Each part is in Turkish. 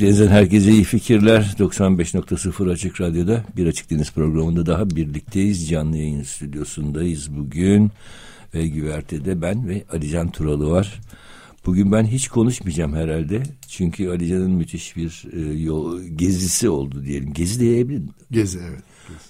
Açık Deniz'den herkese iyi fikirler. 95.0 Açık Radyo'da bir Açık Deniz programında daha birlikteyiz. Canlı yayın stüdyosundayız bugün. Ve güvertede ben ve Alican Turalı var. Bugün ben hiç konuşmayacağım herhalde. Çünkü Alican'ın müthiş bir e, yol, gezisi oldu diyelim. Gezi diyebilir Gezi evet.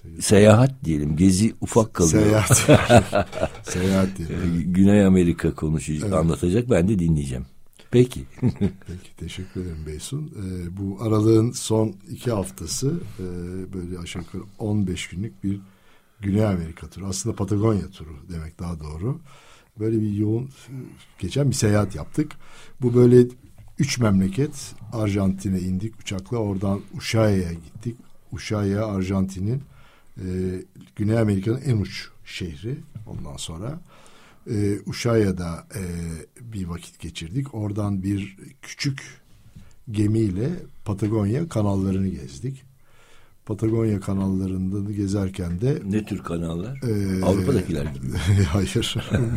Gezi. Seyahat diyelim. Gezi ufak kalıyor. Seyahat. Seyahat diyelim. Güney Amerika konuşacak, evet. anlatacak. Ben de dinleyeceğim. Peki. Peki teşekkür ederim Beysun. Ee, bu aralığın son iki haftası e, böyle aşağı yukarı 15 günlük bir Güney Amerika turu. Aslında Patagonya turu demek daha doğru. Böyle bir yoğun geçen bir seyahat yaptık. Bu böyle üç memleket Arjantin'e indik uçakla oradan Ushuaia'ya gittik. Ushuaia Arjantin'in e, Güney Amerika'nın en uç şehri ondan sonra e, Uşaya'da e, bir vakit geçirdik. Oradan bir küçük gemiyle Patagonya kanallarını gezdik. Patagonya kanallarında gezerken de... Ne tür kanallar? E, Avrupa'dakiler gibi. hayır.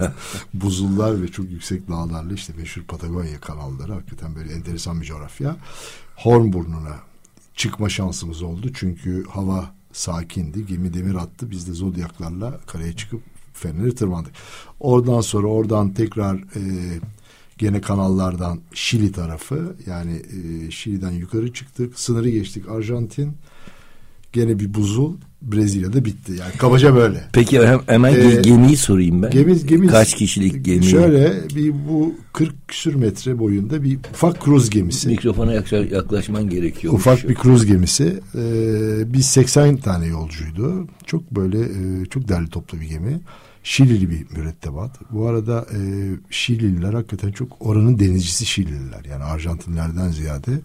Buzullar ve çok yüksek dağlarla işte meşhur Patagonya kanalları. Hakikaten böyle enteresan bir coğrafya. Hornburnu'na çıkma şansımız oldu. Çünkü hava sakindi. Gemi demir attı. Biz de zodyaklarla karaya çıkıp Fener'e tırmandık. Oradan sonra oradan tekrar e, gene kanallardan Şili tarafı yani e, Şili'den yukarı çıktık. Sınırı geçtik Arjantin. Gene bir buzul Brezilya'da bitti. Yani kabaca böyle. Peki hemen ee, gemiyi sorayım ben. Gemi, gemi, Kaç kişilik gemi? Şöyle bir bu 40 küsür metre boyunda bir ufak kruz gemisi. Mikrofona yaklaşman gerekiyor. Ufak bir kruz gemisi. Ee, biz 80 tane yolcuydu. Çok böyle e, çok derli toplu bir gemi. Şilili bir mürettebat. Bu arada e, Şilililer hakikaten çok oranın denizcisi Şilililer. Yani Arjantinlerden ziyade.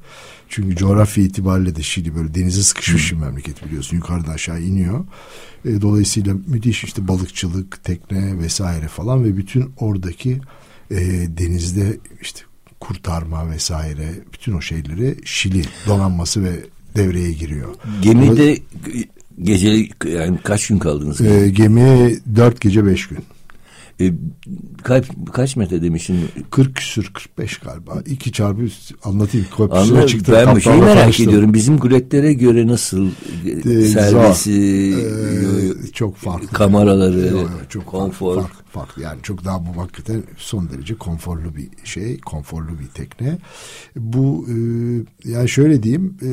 Çünkü coğrafya itibariyle de Şili böyle denize sıkışmış bir memleket biliyorsun. Yukarıdan aşağı iniyor. E, dolayısıyla müthiş işte balıkçılık, tekne vesaire falan ve bütün oradaki e, denizde işte kurtarma vesaire bütün o şeyleri Şili donanması ve devreye giriyor. Gemide Gece yani kaç gün kaldınız? E, gemi dört gece beş gün. E, kaç, kaç metre demişsin? 40 küsür 45 galiba. İki çarpı anlatayım. Anladım. Çıktı, ben bir şeyi merak tanıştım. ediyorum. Bizim guletlere göre nasıl e, servisi, e, çok farklı. Kameraları, yo, yo, çok konfor. Farklı, farklı, farklı. Yani çok daha bu hakikaten son derece konforlu bir şey. Konforlu bir tekne. Bu e, yani şöyle diyeyim. E,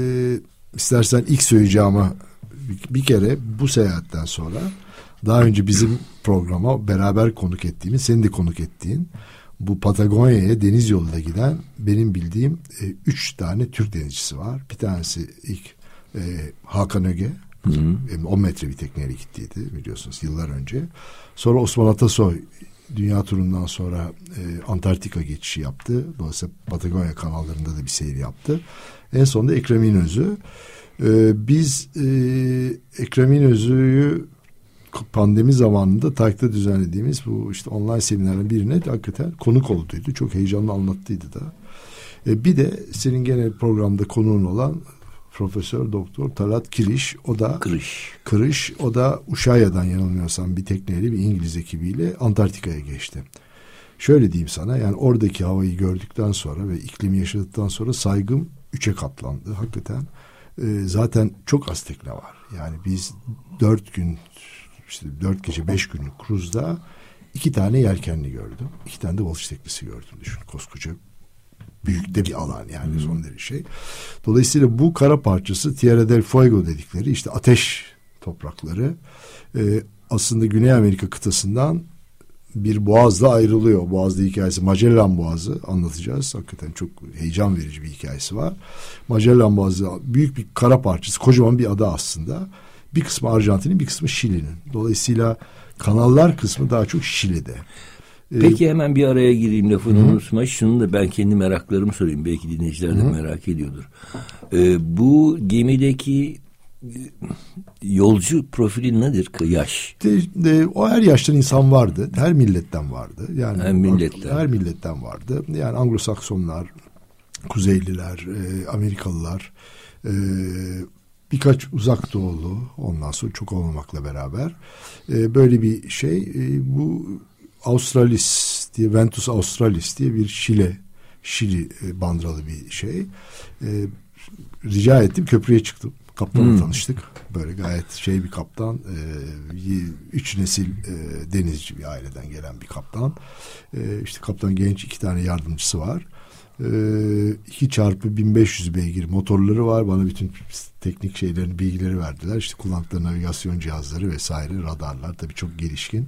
istersen ilk söyleyeceğimi bir kere bu seyahatten sonra daha önce bizim programa beraber konuk ettiğimiz, senin de konuk ettiğin bu Patagonya'ya deniz yoluyla giden benim bildiğim e, üç tane Türk denizcisi var. Bir tanesi ilk e, Hakan Öge. Hı hı. 10 metre bir tekneyle gittiydi biliyorsunuz yıllar önce. Sonra Osman Atasoy dünya turundan sonra e, Antarktika geçişi yaptı. Dolayısıyla Patagonya kanallarında da bir seyir yaptı. En sonunda Ekrem İnözü. Ee, biz e, Ekrem İnözü'yü pandemi zamanında TAK'ta düzenlediğimiz bu işte online seminerlerin birine de hakikaten konuk olduydu. Çok heyecanlı anlattıydı da. E, bir de senin genel programda konuğun olan Profesör Doktor Talat Kiriş o da Kırış. Kırış o da Uşaya'dan yanılmıyorsam bir tekneyle bir İngiliz ekibiyle Antarktika'ya geçti. Şöyle diyeyim sana yani oradaki havayı gördükten sonra ve iklimi yaşadıktan sonra saygım üçe katlandı. Hakikaten zaten çok az tekne var. Yani biz dört gün işte dört gece beş günlük kruzda iki tane yelkenli gördüm. iki tane de balış teknesi gördüm düşün koskoca büyük de bir alan yani hmm. son derece şey. Dolayısıyla bu kara parçası Tierra del Fuego dedikleri işte ateş toprakları e, aslında Güney Amerika kıtasından bir boğazla ayrılıyor. Boğazlı hikayesi Magellan Boğazı anlatacağız. Hakikaten çok heyecan verici bir hikayesi var. Magellan Boğazı büyük bir kara parçası. Kocaman bir ada aslında. Bir kısmı Arjantin'in bir kısmı Şili'nin. Dolayısıyla kanallar kısmı daha çok Şili'de. Peki hemen bir araya gireyim lafını Hı-hı. unutma. Şunu da ben kendi meraklarımı sorayım. Belki dinleyiciler de Hı-hı. merak ediyordur. Ee, bu gemideki yolcu profili nedir? Yaş. De, de, o her yaştan insan vardı. Her milletten vardı. Yani her milletten. Her milletten vardı. Yani Anglo-Saksonlar, Kuzeyliler, e, Amerikalılar, e, birkaç uzak doğulu ondan sonra çok olmamakla beraber e, böyle bir şey e, bu Australis diye Ventus Australis diye bir Şile Şili e, bandralı bir şey. E, rica ettim köprüye çıktım. Kaptanla hmm. tanıştık. Böyle gayet şey bir kaptan. E, üç nesil e, denizci bir aileden gelen bir kaptan. E, işte kaptan genç iki tane yardımcısı var. 2 ee, çarpı 1500 beygir motorları var. Bana bütün teknik şeylerin bilgileri verdiler. İşte kullandıkları navigasyon cihazları vesaire radarlar tabii çok gelişkin.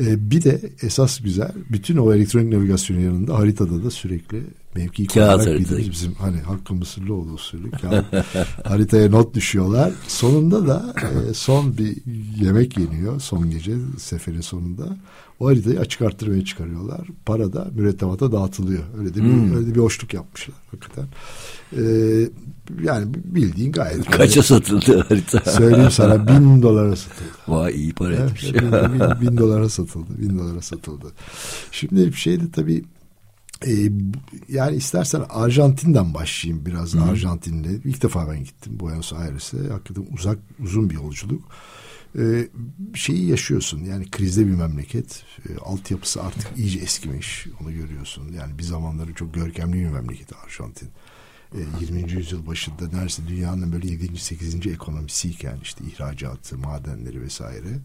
Ee, bir de esas güzel bütün o elektronik navigasyon yanında haritada da sürekli mevki kağıt haritası. Bizim hani Hakkı Mısırlıoğlu usulü kağıt haritaya not düşüyorlar. Sonunda da e, son bir yemek yeniyor son gece seferin sonunda. O haritayı açık arttırmaya çıkarıyorlar. Para da mürettebata dağıtılıyor. Öyle de bir, hmm. öyle de bir hoşluk yapmışlar hakikaten. Ee, yani bildiğin gayet. Kaça satıldı harita? Söyleyeyim sana bin dolara satıldı. Vay iyi para evet, etmiş. Bin, bin, bin dolara satıldı. Bin dolara satıldı. Şimdi bir şey de tabii e, yani istersen Arjantin'den başlayayım biraz Hı. Arjantin'le. İlk defa ben gittim Buenos Aires'e. Hakikaten uzak uzun bir yolculuk e, şeyi yaşıyorsun. Yani krizde bir memleket. E, altyapısı artık iyice eskimiş. Onu görüyorsun. Yani bir zamanları çok görkemli bir memleket Arjantin. E, 20. yüzyıl başında neredeyse dünyanın böyle 7. 8. ekonomisiyken işte ihracatı, madenleri vesaire.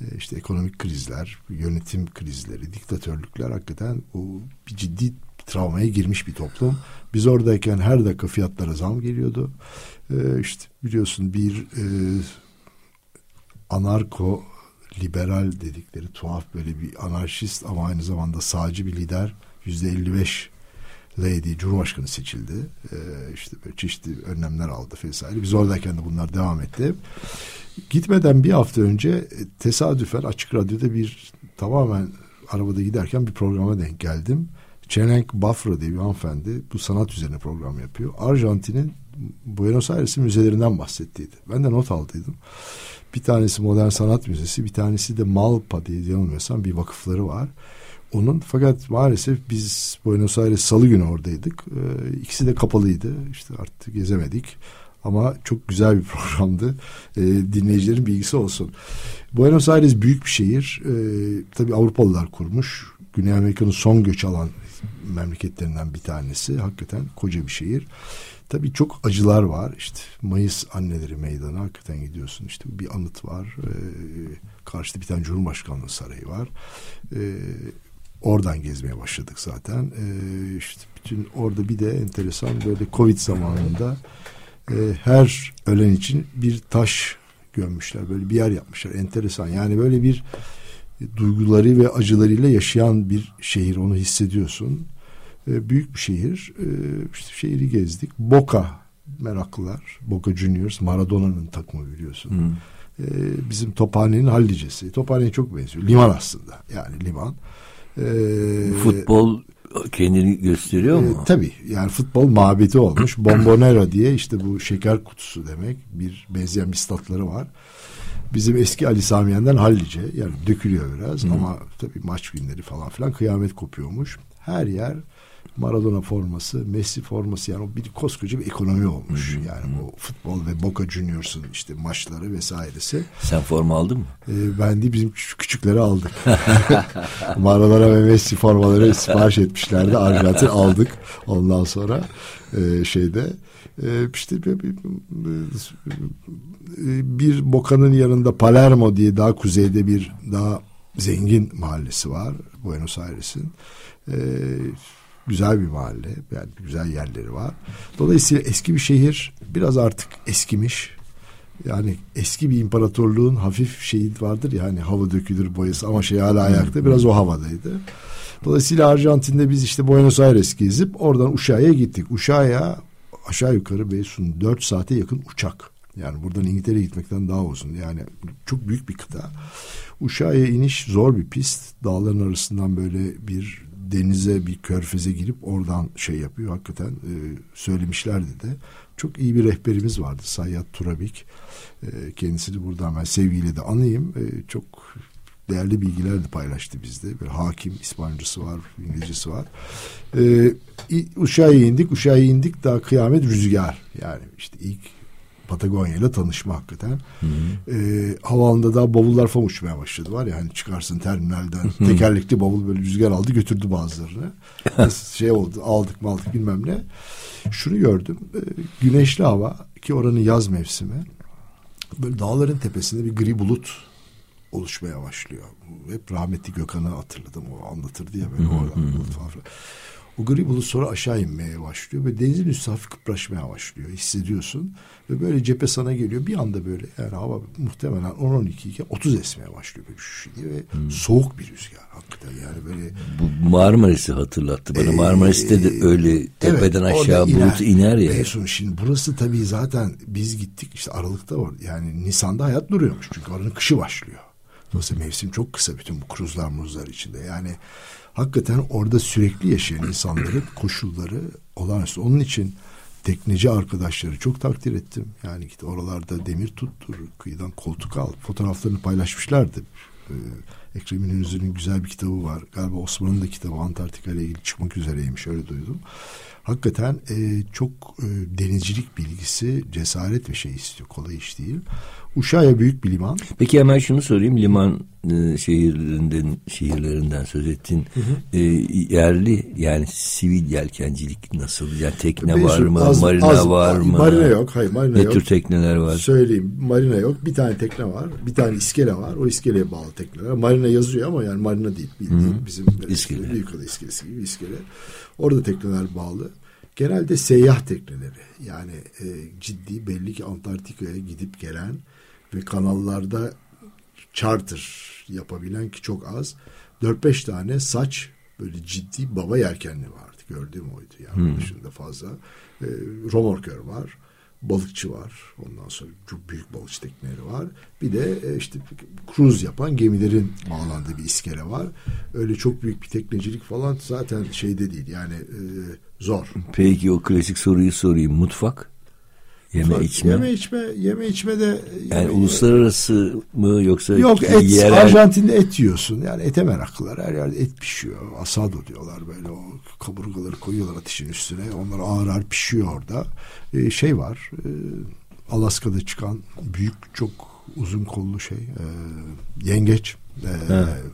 E, işte ekonomik krizler, yönetim krizleri, diktatörlükler hakikaten o bir ciddi travmaya girmiş bir toplum. Biz oradayken her dakika fiyatlara zam geliyordu. E, işte biliyorsun bir e, anarko liberal dedikleri tuhaf böyle bir anarşist ama aynı zamanda sağcı bir lider yüzde 55 Lady Cumhurbaşkanı seçildi. Ee, işte böyle çeşitli önlemler aldı vesaire. Biz oradayken de bunlar devam etti. Gitmeden bir hafta önce e, tesadüfen Açık Radyo'da bir tamamen arabada giderken bir programa denk geldim. Çelenk Bafra diye bir hanımefendi bu sanat üzerine program yapıyor. Arjantin'in Buenos Aires'in müzelerinden bahsettiydi. Ben de not aldıydım. Bir tanesi Modern Sanat Müzesi, bir tanesi de Malpa diye yanılmıyorsam bir vakıfları var. Onun fakat maalesef biz Buenos Aires salı günü oradaydık. Ee, ikisi de kapalıydı. İşte artık gezemedik. Ama çok güzel bir programdı. Ee, dinleyicilerin bilgisi olsun. Buenos Aires büyük bir şehir. Ee, tabii Avrupalılar kurmuş. Güney Amerika'nın son göç alan memleketlerinden bir tanesi. Hakikaten koca bir şehir. Tabii çok acılar var. İşte Mayıs anneleri meydana hakikaten gidiyorsun. İşte bir anıt var. Ee, karşıda bir tane Cumhurbaşkanlığı sarayı var. Ee, oradan gezmeye başladık zaten. Ee, işte bütün orada bir de enteresan böyle Covid zamanında e, her ölen için bir taş gömmüşler. Böyle bir yer yapmışlar. Enteresan. Yani böyle bir duyguları ve acılarıyla yaşayan bir şehir onu hissediyorsun. E, büyük bir şehir. E, işte şehri gezdik. Boca meraklılar. Boca Juniors Maradona'nın takımı biliyorsun. Hmm. E, bizim Tophane'nin Hallicesi. Tophane'ye çok benziyor. Liman aslında. Yani liman. Futbol kendini gösteriyor mu? E, tabii yani futbol mabedi olmuş. Bombonera diye işte bu şeker kutusu demek. Bir benzeyen bir statları var. Bizim eski Ali Samiyen'den hallice yani dökülüyor biraz Hı. ama tabii maç günleri falan filan kıyamet kopuyormuş. Her yer Maradona forması, Messi forması yani o bir koskoca bir ekonomi olmuş. Hı hı. Yani bu futbol ve Boca Juniors'un işte maçları vesairesi. Sen forma aldın mı? Ee, ben de bizim küçük, küçükleri aldık. Maradona ve Messi formaları sipariş etmişlerdi. Arjantin aldık. Ondan sonra e, şeyde e, işte bir, bir, bir Boca'nın yanında Palermo diye daha kuzeyde bir daha zengin mahallesi var Buenos Aires'in. E, güzel bir mahalle. Yani güzel yerleri var. Dolayısıyla eski bir şehir biraz artık eskimiş. Yani eski bir imparatorluğun hafif şeyi vardır ya hani hava dökülür boyası ama şey hala ayakta biraz o havadaydı. Dolayısıyla Arjantin'de biz işte Buenos Aires gezip oradan Uşak'a gittik. Uşak'a aşağı yukarı Beysun dört saate yakın uçak. Yani buradan İngiltere'ye gitmekten daha uzun. Yani çok büyük bir kıta. Uşak'a iniş zor bir pist. Dağların arasından böyle bir denize bir körfeze girip oradan şey yapıyor. Hakikaten e, söylemişlerdi de. Çok iyi bir rehberimiz vardı Sayyat Turabik. E, kendisini buradan ben sevgiyle de anayım. E, çok değerli bilgiler de paylaştı bizde. Bir hakim, İspanyolcası var, İngilizcesi var. Ee, Uşak'a indik, Uşak'a indik daha kıyamet rüzgar. Yani işte ilk Patagonya ile tanışma hakikaten. Hı Ee, havaalanında daha bavullar falan uçmaya başladı var ya hani çıkarsın terminalden tekerlekli bavul böyle rüzgar aldı götürdü bazılarını. şey oldu aldık mı aldık bilmem ne. Şunu gördüm e, güneşli hava ki oranın yaz mevsimi böyle dağların tepesinde bir gri bulut oluşmaya başlıyor. Hep rahmetli Gökhan'ı hatırladım. O anlatırdı ya böyle oradan bulut falan. O gri bulut sonra aşağı inmeye başlıyor ve denizin üstü hafif kıpraşmaya başlıyor. Hissediyorsun. Ve böyle cephe sana geliyor. Bir anda böyle yani hava muhtemelen 10-12 iken 30 esmeye başlıyor böyle şu diye ve hmm. soğuk bir rüzgar hakikaten yani böyle. Bu Marmaris'i hatırlattı bana. Ee, Marmaris'te de öyle tepeden evet, aşağı iner. bulut iner ya. Mevsun şimdi burası tabii zaten biz gittik işte Aralık'ta var. Yani Nisan'da hayat duruyormuş çünkü oranın kışı başlıyor. Dolayısıyla mevsim çok kısa bütün bu kruzlar muzlar içinde. Yani hakikaten orada sürekli yaşayan insanların koşulları olağanüstü. Onun için tekneci arkadaşları çok takdir ettim. Yani git oralarda demir tuttur, kıyıdan koltuk al. Fotoğraflarını paylaşmışlardı. Ee, Ekrem İnönü'nün güzel bir kitabı var. Galiba Osman'ın da kitabı Antarktika ile ilgili çıkmak üzereymiş öyle duydum. Hakikaten e, çok e, denizcilik bilgisi, cesaret ve şey istiyor. Kolay iş değil. Uşak'a büyük bir liman. Peki hemen şunu sorayım. Liman e, şehirlerinden şehirlerinden söz ettin. Hı hı. E, yerli yani sivil yelkencilik nasıl? Yani tekne Benim var mı? Az, marina az, var mı? Marina yok. Hayır marina ne yok. Ne tür tekneler var? Söyleyeyim. Marina yok. Bir tane tekne var. Bir tane iskele var. O iskeleye bağlı tekneler. Marina yazıyor ama yani marina değil. Bildiğin hı. bizim iskele. Büyükada iskelesi gibi iskele. Orada tekneler bağlı. Genelde seyyah tekneleri yani e, ciddi belli ki Antarktika'ya gidip gelen ve kanallarda charter yapabilen ki çok az. 4-5 tane saç böyle ciddi baba yelkenli vardı. Gördüğüm oydu yani hmm. dışında fazla. E, romorkör var. Balıkçı var. Ondan sonra çok büyük balıkçı tekneleri var. Bir de e, işte kruz yapan gemilerin bağlandığı bir iskele var. Öyle çok büyük bir teknecilik falan zaten şeyde değil. Yani e, zor. Peki o klasik soruyu sorayım. Mutfak? Yeme Ufak, içme. Yeme içme, yeme içme de yani yeme, uluslararası mı yoksa Yok et yerel... Arjantin'de et yiyorsun. Yani ete meraklılar. Her yerde et pişiyor. Asado diyorlar böyle o kaburgaları koyuyorlar ateşin üstüne. Onlar ağır ağır pişiyor orada. Ee, şey var. E, Alaska'da çıkan büyük çok uzun kollu şey. E, yengeç. E,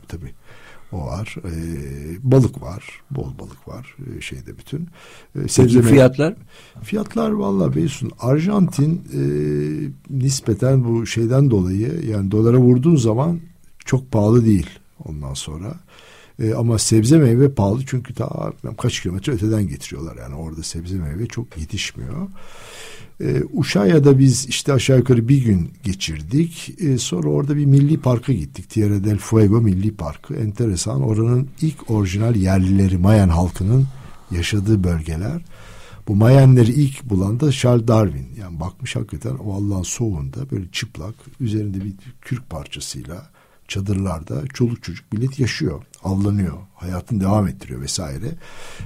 tabii o var. E, balık var. Bol balık var. E, şeyde bütün. E, sebze fiyatlar? Fiyatlar valla Beysun. Arjantin e, nispeten bu şeyden dolayı yani dolara vurduğun zaman çok pahalı değil ondan sonra. E, ama sebze meyve pahalı çünkü ta kaç kilometre öteden getiriyorlar. Yani orada sebze meyve çok yetişmiyor. E, Uşak'ya biz işte aşağı yukarı bir gün geçirdik. E, sonra orada bir milli parka gittik. Tierra del Fuego Milli Parkı. Enteresan. Oranın ilk orijinal yerlileri Mayan halkının yaşadığı bölgeler. Bu Mayenleri ilk bulan da Charles Darwin. Yani bakmış hakikaten o Allah'ın soğuğunda böyle çıplak üzerinde bir kürk parçasıyla çadırlarda çoluk çocuk millet yaşıyor, avlanıyor, hayatını devam ettiriyor vesaire.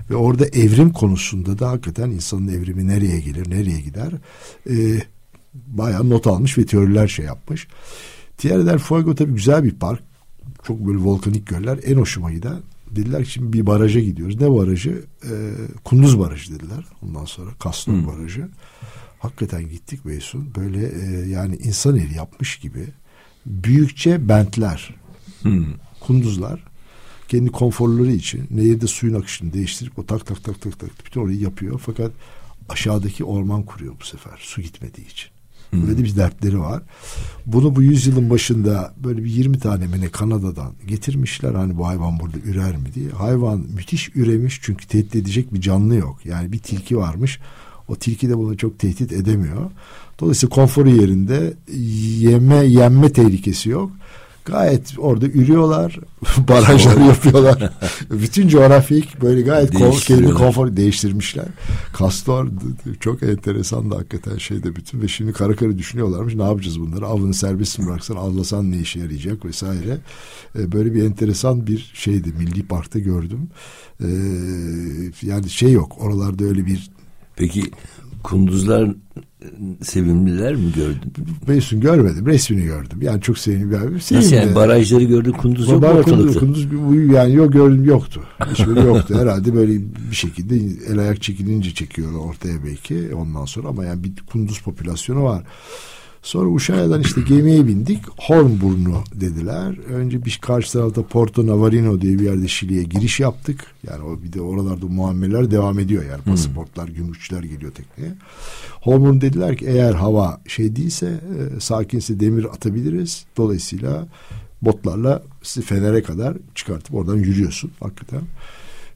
Ve orada evrim konusunda da hakikaten insanın evrimi nereye gelir, nereye gider e, bayağı not almış ve teoriler şey yapmış. Tierra del Fuego tabii güzel bir park. Çok böyle volkanik göller. En hoşuma giden dediler ki şimdi bir baraja gidiyoruz. Ne barajı? E, Kunduz Barajı dediler. Ondan sonra Kastor hmm. Barajı. Hakikaten gittik Beysun. Böyle e, yani insan eli yapmış gibi büyükçe bentler, hmm. kunduzlar kendi konforları için nehirde suyun akışını değiştirip o tak tak tak tak tak bütün orayı yapıyor. Fakat aşağıdaki orman kuruyor bu sefer su gitmediği için. Hmm. Böyle bir dertleri var. Bunu bu yüzyılın başında böyle bir 20 tane mi ne Kanada'dan getirmişler. Hani bu hayvan burada ürer mi diye. Hayvan müthiş üremiş çünkü tehdit edecek bir canlı yok. Yani bir tilki varmış. O tilki de bunu çok tehdit edemiyor. Dolayısıyla konforu yerinde yeme yenme tehlikesi yok. Gayet orada ürüyorlar, barajlar yapıyorlar. Bütün coğrafik böyle gayet kendi konfor değiştirmişler. Kastor çok enteresan da hakikaten şeyde bütün ve şimdi kara kara düşünüyorlarmış ne yapacağız bunları avını serbest mi bıraksan avlasan ne işe yarayacak vesaire. E, böyle bir enteresan bir şeydi milli parkta gördüm. E, yani şey yok oralarda öyle bir Peki kunduzlar sevimliler mi gördün? Beysun görmedim. Resmini gördüm. Yani çok sevimli bir abi. Sevimli. Nasıl yani barajları gördün kunduz yok mu ortalıkta? Kunduz, kunduz yani yok gördüm yoktu. Hiçbiri yoktu. Herhalde böyle bir şekilde el ayak çekilince çekiyorlar ortaya belki ondan sonra ama yani bir kunduz popülasyonu var. Sonra Uşak'tan işte gemiye bindik. Hornburnu dediler. Önce bir karşı tarafta Porto Navarino diye bir yerde Şili'ye giriş yaptık. Yani o bir de oralarda muameleler devam ediyor yani. Hmm. Pasaportlar, gümrükçüler geliyor tekneye. Hornburnu dediler ki eğer hava şey değilse, e, sakinse demir atabiliriz. Dolayısıyla botlarla sizi Fener'e kadar çıkartıp oradan yürüyorsun hakikaten.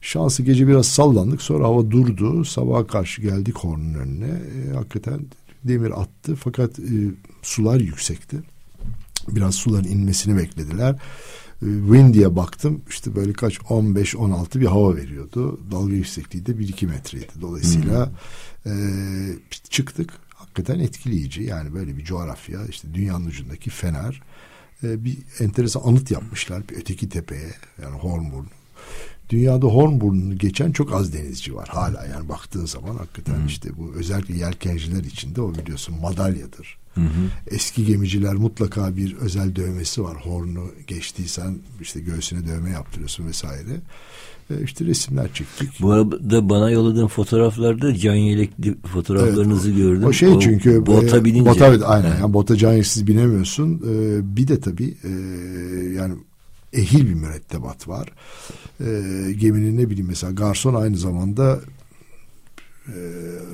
Şansı gece biraz sallandık. Sonra hava durdu. Sabaha karşı geldik Horn'un önüne. E, hakikaten demir attı fakat e, sular yüksekti. Biraz suların inmesini beklediler. E, Windy'ye baktım işte böyle kaç 15-16 bir hava veriyordu. Dalga yüksekliği de 1-2 metreydi. Dolayısıyla hmm. e, çıktık. Hakikaten etkileyici yani böyle bir coğrafya işte dünyanın ucundaki Fener e, bir enteresan anıt yapmışlar bir öteki tepeye yani Hornburn dünyada Hornburnu'nu geçen çok az denizci var hala yani baktığın zaman hakikaten hı işte bu özellikle yelkenciler içinde o biliyorsun madalyadır. Hı hı. Eski gemiciler mutlaka bir özel dövmesi var. Hornu geçtiysen işte göğsüne dövme yaptırıyorsun vesaire. E işte resimler çektik. Bu arada bana yolladığın fotoğraflarda can yelekli fotoğraflarınızı evet, gördüm. O şey çünkü bota e, binince. Bota, aynen yani bota can yeleksiz binemiyorsun. Ee, bir de tabii e, yani ehil bir mürettebat var. E, geminin ne bileyim mesela garson aynı zamanda e,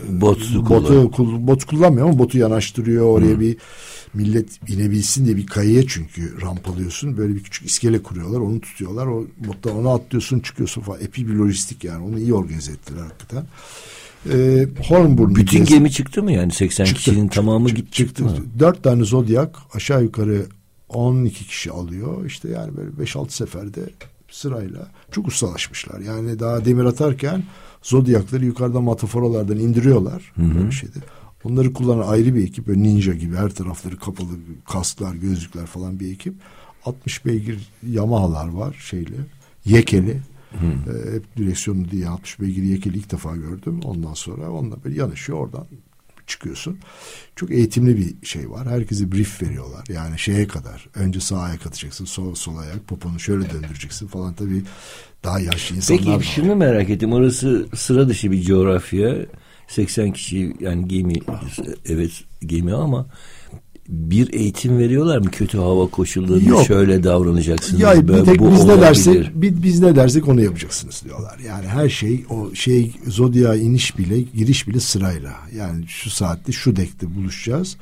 bot botu kullan. bot kullanmıyor ama botu yanaştırıyor oraya hmm. bir millet inebilsin diye bir kayaya çünkü rampalıyorsun böyle bir küçük iskele kuruyorlar onu tutuyorlar o botta onu atlıyorsun çıkıyorsun falan epi bir lojistik yani onu iyi organize ettiler hakikaten. Ee, Hornburn Bütün gemi çıktı mı yani 80 çıktı, kişinin çıktı, tamamı çıktı, çıktı. Mı? Dört tane Zodiac aşağı yukarı 12 kişi alıyor. İşte yani böyle 5-6 seferde sırayla çok ustalaşmışlar. Yani daha demir atarken zodyakları yukarıdan mataforalardan indiriyorlar. Hı hı. şeyde. Onları kullanan ayrı bir ekip. Böyle ninja gibi her tarafları kapalı kasklar, gözlükler falan bir ekip. 60 beygir Yamaha'lar var şeyle. Yekeli. Hı. Ee, hep direksiyonu diye 60 beygir yekeli ilk defa gördüm. Ondan sonra onunla böyle yanışıyor oradan çıkıyorsun. Çok eğitimli bir şey var. Herkese brief veriyorlar. Yani şeye kadar. Önce sağ ayak atacaksın. Sol, sol ayak. Poponu şöyle döndüreceksin falan. Tabii daha yaşlı insanlar Peki şunu merak ettim. Orası sıra dışı bir coğrafya. 80 kişi yani gemi evet gemi ama bir eğitim veriyorlar mı kötü hava koşullarında Yok. şöyle davranacaksınız ya, böyle, tek bu biz ne dersek biz, biz ne dersek onu yapacaksınız diyorlar. Yani her şey o şey zodya iniş bile giriş bile sırayla. Yani şu saatte şu dekte buluşacağız.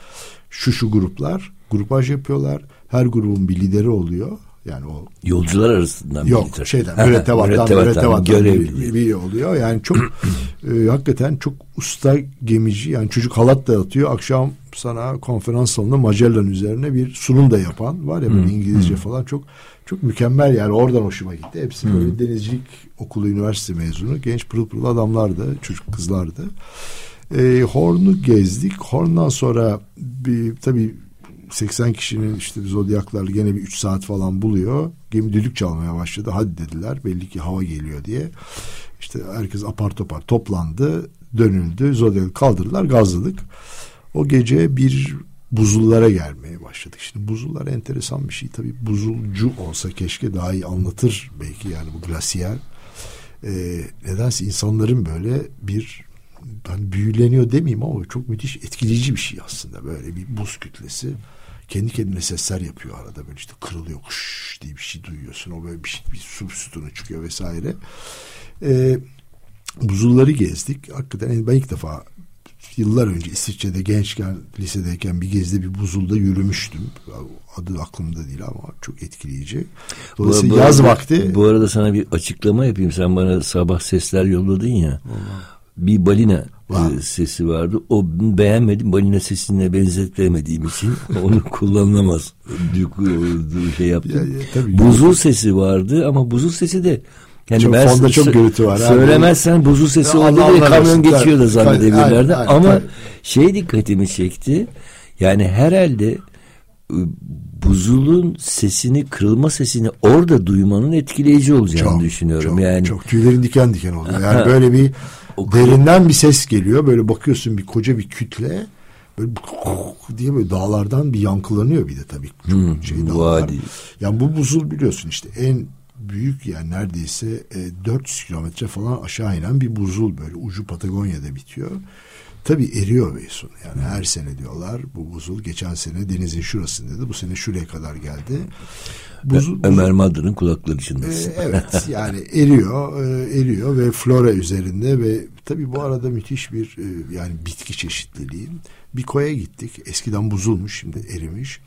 Şu şu gruplar grupaj yapıyorlar. Her grubun bir lideri oluyor. Yani o yolcular arasından yok lider. şeyden mürettebattan mürettebattan bir, bir, bir oluyor. Yani çok e, hakikaten çok usta gemici yani çocuk halat da atıyor. Akşam sana konferans salonunda Magellan üzerine bir sunum da yapan var ya böyle. İngilizce falan çok çok mükemmel yani oradan hoşuma gitti. Hepsi böyle denizcilik okulu üniversite mezunu genç pırıl pırıl adamlardı çocuk kızlardı. E, Horn'u gezdik. Horn'dan sonra bir tabii 80 kişinin işte zodyaklar gene bir 3 saat falan buluyor. Gemi düdük çalmaya başladı. Hadi dediler belli ki hava geliyor diye. İşte herkes apar topar toplandı. Dönüldü. Zodyak kaldırdılar gazladık. O gece bir buzullara gelmeye başladık. Şimdi buzullar enteresan bir şey. Tabii buzulcu olsa keşke daha iyi anlatır belki yani bu glasyer. Ee, nedense insanların böyle bir hani büyüleniyor demeyeyim ama çok müthiş etkileyici bir şey aslında böyle bir buz kütlesi kendi kendine sesler yapıyor arada böyle işte kırılıyor kuş diye bir şey duyuyorsun o böyle bir, şey, bir su sütunu çıkıyor vesaire ee, buzulları gezdik hakikaten ben ilk defa yıllar önce İsviçre'de gençken lisedeyken bir gezide bir buzulda yürümüştüm. Adı aklımda değil ama çok etkileyici. Dolayısıyla bu, bu yaz vakti. Bu arada sana bir açıklama yapayım. Sen bana sabah sesler yolladın ya. Allah. Bir balina e, sesi vardı. O beğenmedim. Balina sesine benzetemediğim için onu kullanılamaz. şey yaptım. Ya, ya, buzul sesi vardı ama buzul sesi de yani çok, ben fonda çok gürültü var. Söylemezsen buzul sesi oldu diye kamyon geçiyor da zannedebilirlerdi. Ama tabii. şey dikkatimi çekti. Yani herhalde ıı, buzulun sesini kırılma sesini orada duymanın etkileyici olacağını çok, düşünüyorum. Çok, yani çok tüylerin diken diken oluyor. Yani böyle bir derinden bir ses geliyor. Böyle bakıyorsun bir koca bir kütle böyle diye böyle dağlardan bir yankılanıyor bir de tabii. Çok hmm, şey dağlar. Vadi. Yani bu buzul biliyorsun işte en büyük yani neredeyse e, 400 kilometre falan aşağı inen bir buzul böyle ucu Patagonya'da bitiyor. Tabii eriyor Beysun. Yani her sene diyorlar bu buzul geçen sene denizin şurasındaydı. Bu sene şuraya kadar geldi. Buzul, Ömer Madır'ın kulakları çınlasın. E, evet yani eriyor, e, eriyor ve flora üzerinde ve tabii bu arada müthiş bir e, yani bitki çeşitliliği. Bir koya gittik. Eskiden buzulmuş şimdi erimiş.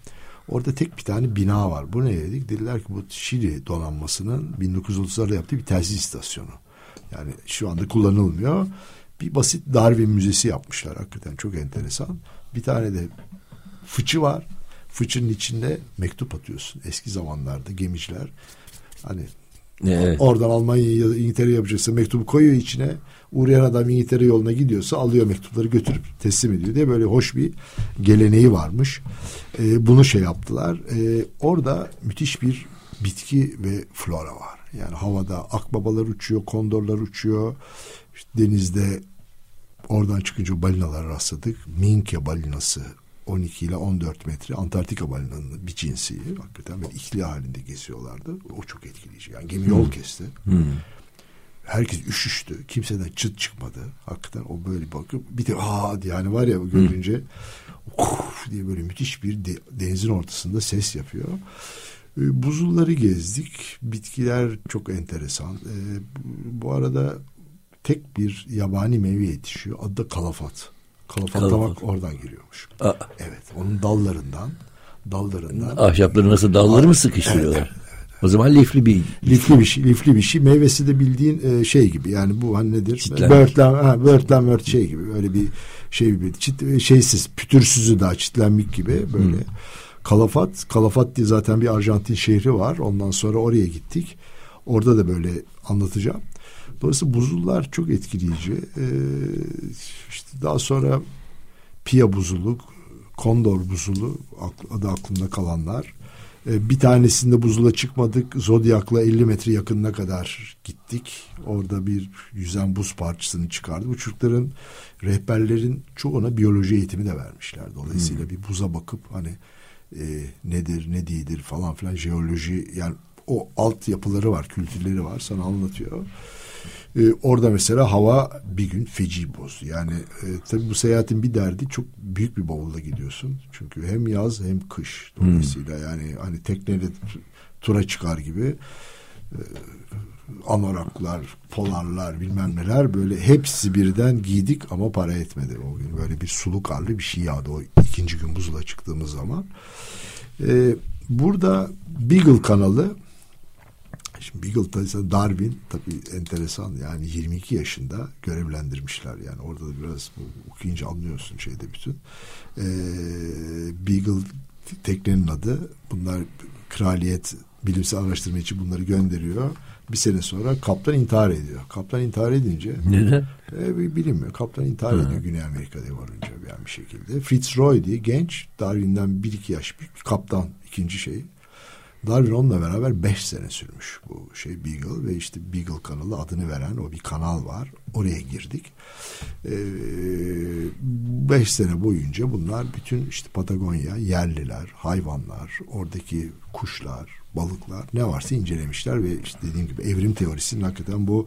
Orada tek bir tane bina var. Bu ne dedik? Dediler ki bu Şili donanmasının 1930'larda yaptığı bir telsiz istasyonu. Yani şu anda kullanılmıyor bir basit Darwin Müzesi yapmışlar hakikaten çok enteresan. Bir tane de fıçı var. Fıçının içinde mektup atıyorsun. Eski zamanlarda gemiciler hani evet. oradan Almanya ya da İngiltere yapacaksa mektubu koyuyor içine. Uğrayan adam İngiltere yoluna gidiyorsa alıyor mektupları götürüp teslim ediyor diye böyle hoş bir geleneği varmış. Ee, bunu şey yaptılar. Ee, orada müthiş bir bitki ve flora var. Yani havada akbabalar uçuyor, kondorlar uçuyor. İşte denizde Oradan çıkınca balinalar rastladık. Minkya balinası 12 ile 14 metre Antarktika balinanın bir cinsi. Hakikaten böyle ikili halinde geziyorlardı. O çok etkileyici. Yani gemi yol kesti. Hmm. Herkes üşüştü. Kimseden çıt çıkmadı. Hakikaten o böyle bakıp bir de aa yani var ya görünce hmm. uf diye böyle müthiş bir de, denizin ortasında ses yapıyor. E, buzulları gezdik. Bitkiler çok enteresan. E, bu arada tek bir yabani meyve yetişiyor. Adı da kalafat. Kalafat, oradan geliyormuş. Aa. Evet. Onun dallarından dallarından. Ahşapları nasıl dalları mı sıkıştırıyorlar? Evet, evet, evet. O zaman lifli bir lifli bir şey, lifli bir şey. Meyvesi de bildiğin e, şey gibi. Yani bu hani nedir? Çitlenmiş. Börtlen, ha, börtlen mört şey gibi. Öyle bir şey gibi. Çit, e, şeysiz, pütürsüzü daha çitlenmek gibi böyle. Hmm. Kalafat, Kalafat diye zaten bir Arjantin şehri var. Ondan sonra oraya gittik. Orada da böyle anlatacağım. Dolayısıyla buzullar çok etkileyici. Ee, işte daha sonra Pia buzulu, Kondor buzulu adı aklımda kalanlar. Ee, bir tanesinde buzula çıkmadık. Zodyak'la 50 metre yakınına kadar gittik. Orada bir yüzen buz parçasını çıkardı. Bu çocukların rehberlerin çoğuna biyoloji eğitimi de vermişler. Dolayısıyla hmm. bir buza bakıp hani e, nedir ne değildir falan filan jeoloji yani o alt yapıları var, kültürleri var sana anlatıyor. Ee, orada mesela hava bir gün feci boz. Yani e, tabii bu seyahatin bir derdi çok büyük bir bavulla gidiyorsun. Çünkü hem yaz hem kış. Dolayısıyla hmm. yani hani tekneyle tura çıkar gibi e, anoraklar, polarlar bilmem neler böyle hepsi birden giydik ama para etmedi o gün. Böyle bir sulu karlı bir şey yağdı o ikinci gün buzula çıktığımız zaman. Ee, burada Beagle kanalı Şimdi Beagle tabii Darwin tabii enteresan yani 22 yaşında görevlendirmişler yani orada da biraz okuyunca anlıyorsun şeyde bütün. Ee, Beagle teknenin adı bunlar kraliyet bilimsel araştırma için bunları gönderiyor. Bir sene sonra kaptan intihar ediyor. Kaptan intihar edince neden? E, bilinmiyor. Kaptan intihar ha. ediyor Güney Amerika'da varınca yani bir şekilde. Fitzroy diye genç Darwin'den bir iki yaş büyük kaptan ikinci şey Darwin onunla beraber beş sene sürmüş bu şey Beagle ve işte Beagle kanalı adını veren o bir kanal var. Oraya girdik. Ee, beş sene boyunca bunlar bütün işte Patagonya, yerliler, hayvanlar, oradaki kuşlar, balıklar ne varsa incelemişler ve işte dediğim gibi evrim teorisinin hakikaten bu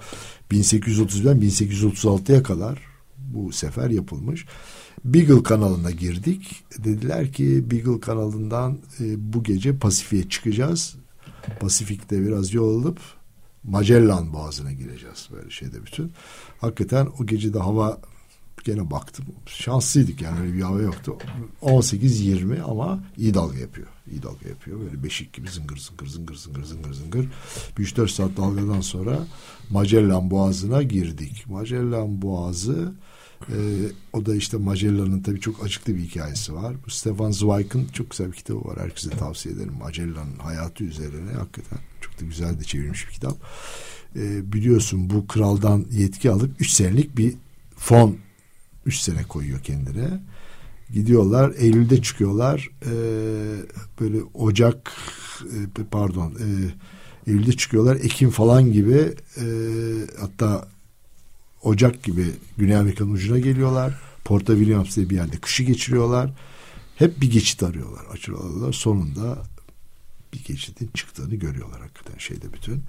1830'dan 1836'ya kadar bu sefer yapılmış. Beagle kanalına girdik. Dediler ki Beagle kanalından e, bu gece Pasifik'e çıkacağız. Pasifik'te biraz yol alıp Magellan Boğazı'na gireceğiz böyle şeyde bütün. Hakikaten o gece de hava gene baktım. Şanslıydık yani öyle bir hava yoktu. 18-20 ama iyi dalga yapıyor. İyi dalga yapıyor. Böyle beşik gibi zıngır zıngır zıngır zıngır zıngır zıngır. Bir 3-4 saat dalgadan sonra Magellan Boğazı'na girdik. Magellan Boğazı Ee, o da işte Magellan'ın tabii çok acıklı bir hikayesi var. Bu Stefan Zweig'ın çok güzel bir kitabı var. Herkese tavsiye ederim. Magellan'ın hayatı üzerine hakikaten çok da güzel de çevrilmiş bir kitap. Ee, biliyorsun bu kraldan yetki alıp 3 senelik bir fon 3 sene koyuyor kendine. Gidiyorlar Eylül'de çıkıyorlar. Ee, böyle Ocak e, pardon e, Eylül'de çıkıyorlar. Ekim falan gibi e, hatta Ocak gibi Güney Amerika'nın ucuna geliyorlar. Porta Williams diye bir yerde kışı geçiriyorlar. Hep bir geçit arıyorlar. Açıyorlar. Sonunda bir geçitin çıktığını görüyorlar hakikaten şeyde bütün.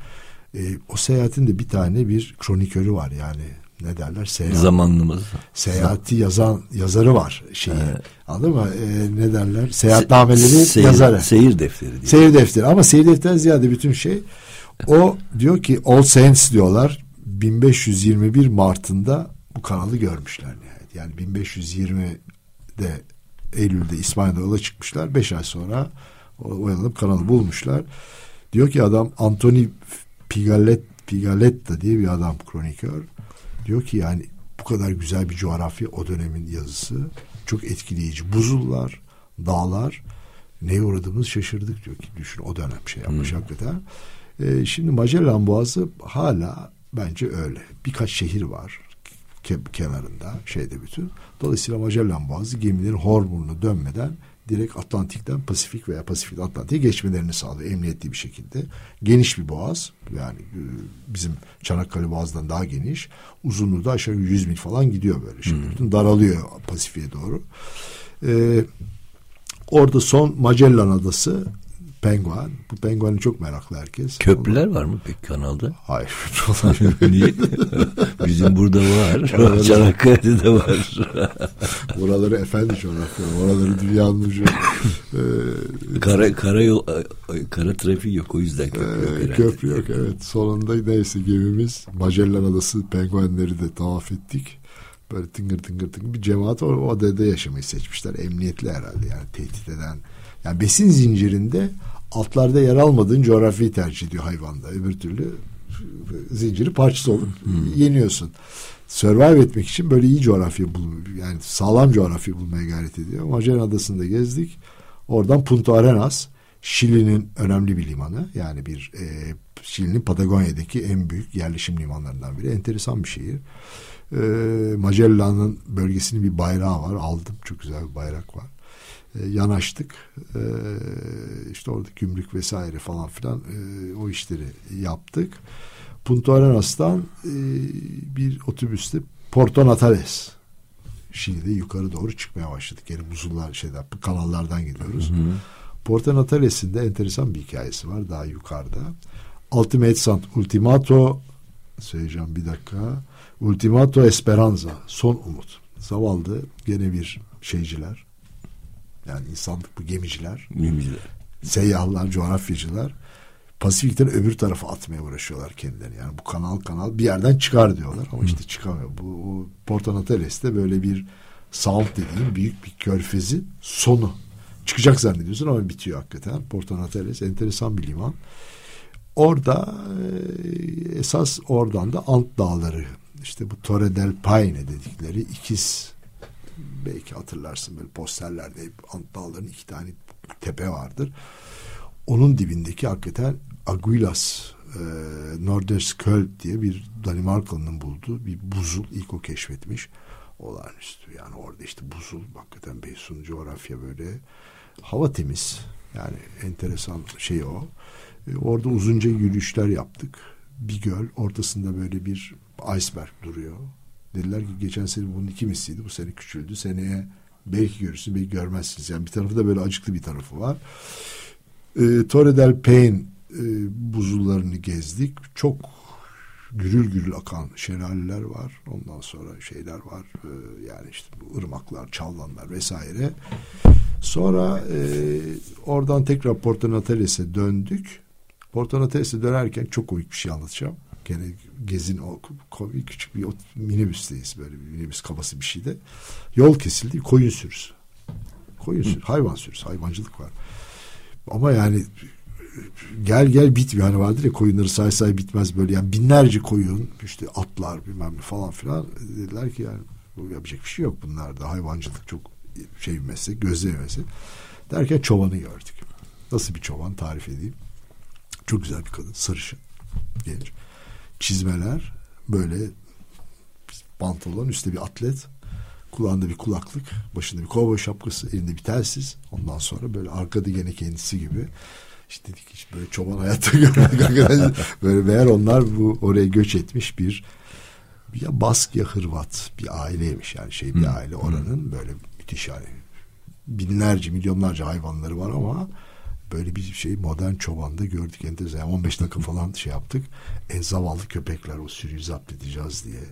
E, o seyahatin de bir tane bir kronikörü var yani ne derler seyahat, zamanlımız seyahati yazan yazarı var şeyi evet. anladın mı e, ne derler seyahatnameleri Se yazarı seyir defteri diye. seyir defteri ama seyir defteri ziyade bütün şey o diyor ki All Saints diyorlar 1521 Mart'ında bu kanalı görmüşler nihayet. Yani 1520'de Eylül'de İspanya'da yola çıkmışlar. Beş ay sonra oyalanıp kanalı bulmuşlar. Diyor ki adam Anthony Pigalet, Pigaletta diye bir adam kronikör. Diyor ki yani bu kadar güzel bir coğrafya o dönemin yazısı. Çok etkileyici. Buzullar, dağlar. Neye uğradığımız şaşırdık diyor ki. Düşün o dönem şey yapmış hmm. hakikaten. Ee, şimdi Magellan Boğazı hala Bence öyle. Birkaç şehir var kenarında şeyde bütün. Dolayısıyla Magellan Boğazı gemilerin hormonunu dönmeden direkt Atlantik'ten Pasifik veya Pasifik Atlantik'e geçmelerini sağlıyor emniyetli bir şekilde. Geniş bir boğaz yani e, bizim Çanakkale Boğazı'ndan daha geniş. Uzunluğu da aşağı 100 mil falan gidiyor böyle. Şimdi hmm. bütün daralıyor Pasifik'e doğru. Ee, orada son Magellan Adası Penguen. Bu pengueni çok meraklı herkes. Köprüler var mı peki kanalda? Hayır. Niye? Bizim burada var. Çanakkale'de de var. Buraları efendi coğrafya. Oraları dünyanın ucu. Ee, kara, kara, yol, kara trafik yok o yüzden köprü yok. Ee, köprü yok evet. Sonunda neyse gemimiz Magellan Adası penguenleri de tavaf ettik. Böyle tıngır tıngır tıngır bir cemaat o, o adada yaşamayı seçmişler. Emniyetli herhalde yani tehdit eden. Yani besin zincirinde altlarda yer almadığın coğrafyayı tercih ediyor hayvanda. Öbür türlü zinciri parçası olup hmm. yeniyorsun. Survive etmek için böyle iyi coğrafya bul yani sağlam coğrafya bulmaya gayret ediyor. Magellan Adası'nda gezdik. Oradan Punta Arenas Şili'nin önemli bir limanı. Yani bir e, Şili'nin Patagonya'daki en büyük yerleşim limanlarından biri. Enteresan bir şehir. E, Magellan'ın bölgesinin bir bayrağı var. Aldım. Çok güzel bir bayrak var. E, yanaştık. E, işte orada gümrük vesaire falan filan e, o işleri yaptık. Punta Arenas'tan e, bir otobüste Porto Natales Şili'de yukarı doğru çıkmaya başladık. Yani buzullar şeyden kanallardan gidiyoruz. Hı hı. Porto Natales'in de enteresan bir hikayesi var daha yukarıda. Ultimate Sant Ultimato söyleyeceğim bir dakika. Ultimato Esperanza son umut. Zavallı gene bir şeyciler yani insanlık bu gemiciler. Gemiciler. Seyyahlar, coğrafyacılar. Pasifik'ten öbür tarafa atmaya uğraşıyorlar kendilerini. Yani bu kanal kanal bir yerden çıkar diyorlar ama işte çıkamıyor. Bu Porto Natales'te böyle bir Sound dediğim büyük bir körfezi sonu. Çıkacak zannediyorsun ama bitiyor hakikaten. Porto Natales enteresan bir liman. Orada e, esas oradan da Ant Dağları işte bu Torre del Paine dedikleri ikiz belki hatırlarsın böyle posterlerde Ant Dağları'nın iki tane tepe vardır. Onun dibindeki hakikaten Aguilas e, Nordersköld diye bir Danimarkalı'nın bulduğu bir buzul ilk o keşfetmiş. Olağanüstü yani orada işte buzul hakikaten Beysun coğrafya böyle hava temiz yani enteresan şey o. E, orada uzunca yürüyüşler yaptık. Bir göl ortasında böyle bir iceberg duruyor. Dediler ki geçen sene bunun iki misliydi. Bu sene küçüldü. Seneye belki görürsün belki görmezsiniz. Yani bir tarafı da böyle acıklı bir tarafı var. E, Torre del Paine e, buzullarını gezdik. Çok gürül gürül akan şelaleler var. Ondan sonra şeyler var. E, yani işte bu ırmaklar, çallanlar vesaire. Sonra e, oradan tekrar Porto Natales'e döndük. Porto Natales'e dönerken çok komik bir şey anlatacağım. Gene gezin o küçük bir minibüsteyiz böyle bir minibüs kabası bir şeyde. Yol kesildi koyun sürüsü. Koyun sürüsü, hayvan sürüsü, hayvancılık var. Ama yani gel gel bitmiyor. Hani vardır ya koyunları say say bitmez böyle. Yani binlerce koyun işte atlar bilmem ne falan filan. Dediler ki yani Bu yapacak bir şey yok bunlarda. Hayvancılık çok şey bir meslek, meslek. Derken çobanı gördük. Nasıl bir çoban tarif edeyim. Çok güzel bir kadın, sarışın, genç. Çizmeler, böyle pantolon, üstte bir atlet, kulağında bir kulaklık, başında bir kovboy şapkası, elinde bir telsiz. Ondan sonra böyle arkada gene kendisi gibi. İşte dedik hiç böyle çoban hayatta görmedik. böyle meğer onlar bu oraya göç etmiş bir ya Bask ya Hırvat bir aileymiş yani şey bir aile oranın böyle müthiş yani binlerce milyonlarca hayvanları var ama böyle bir şey modern çobanda gördük enteresan. Yani 15 dakika falan şey yaptık. En zavallı köpekler o sürüyü zapt edeceğiz diye.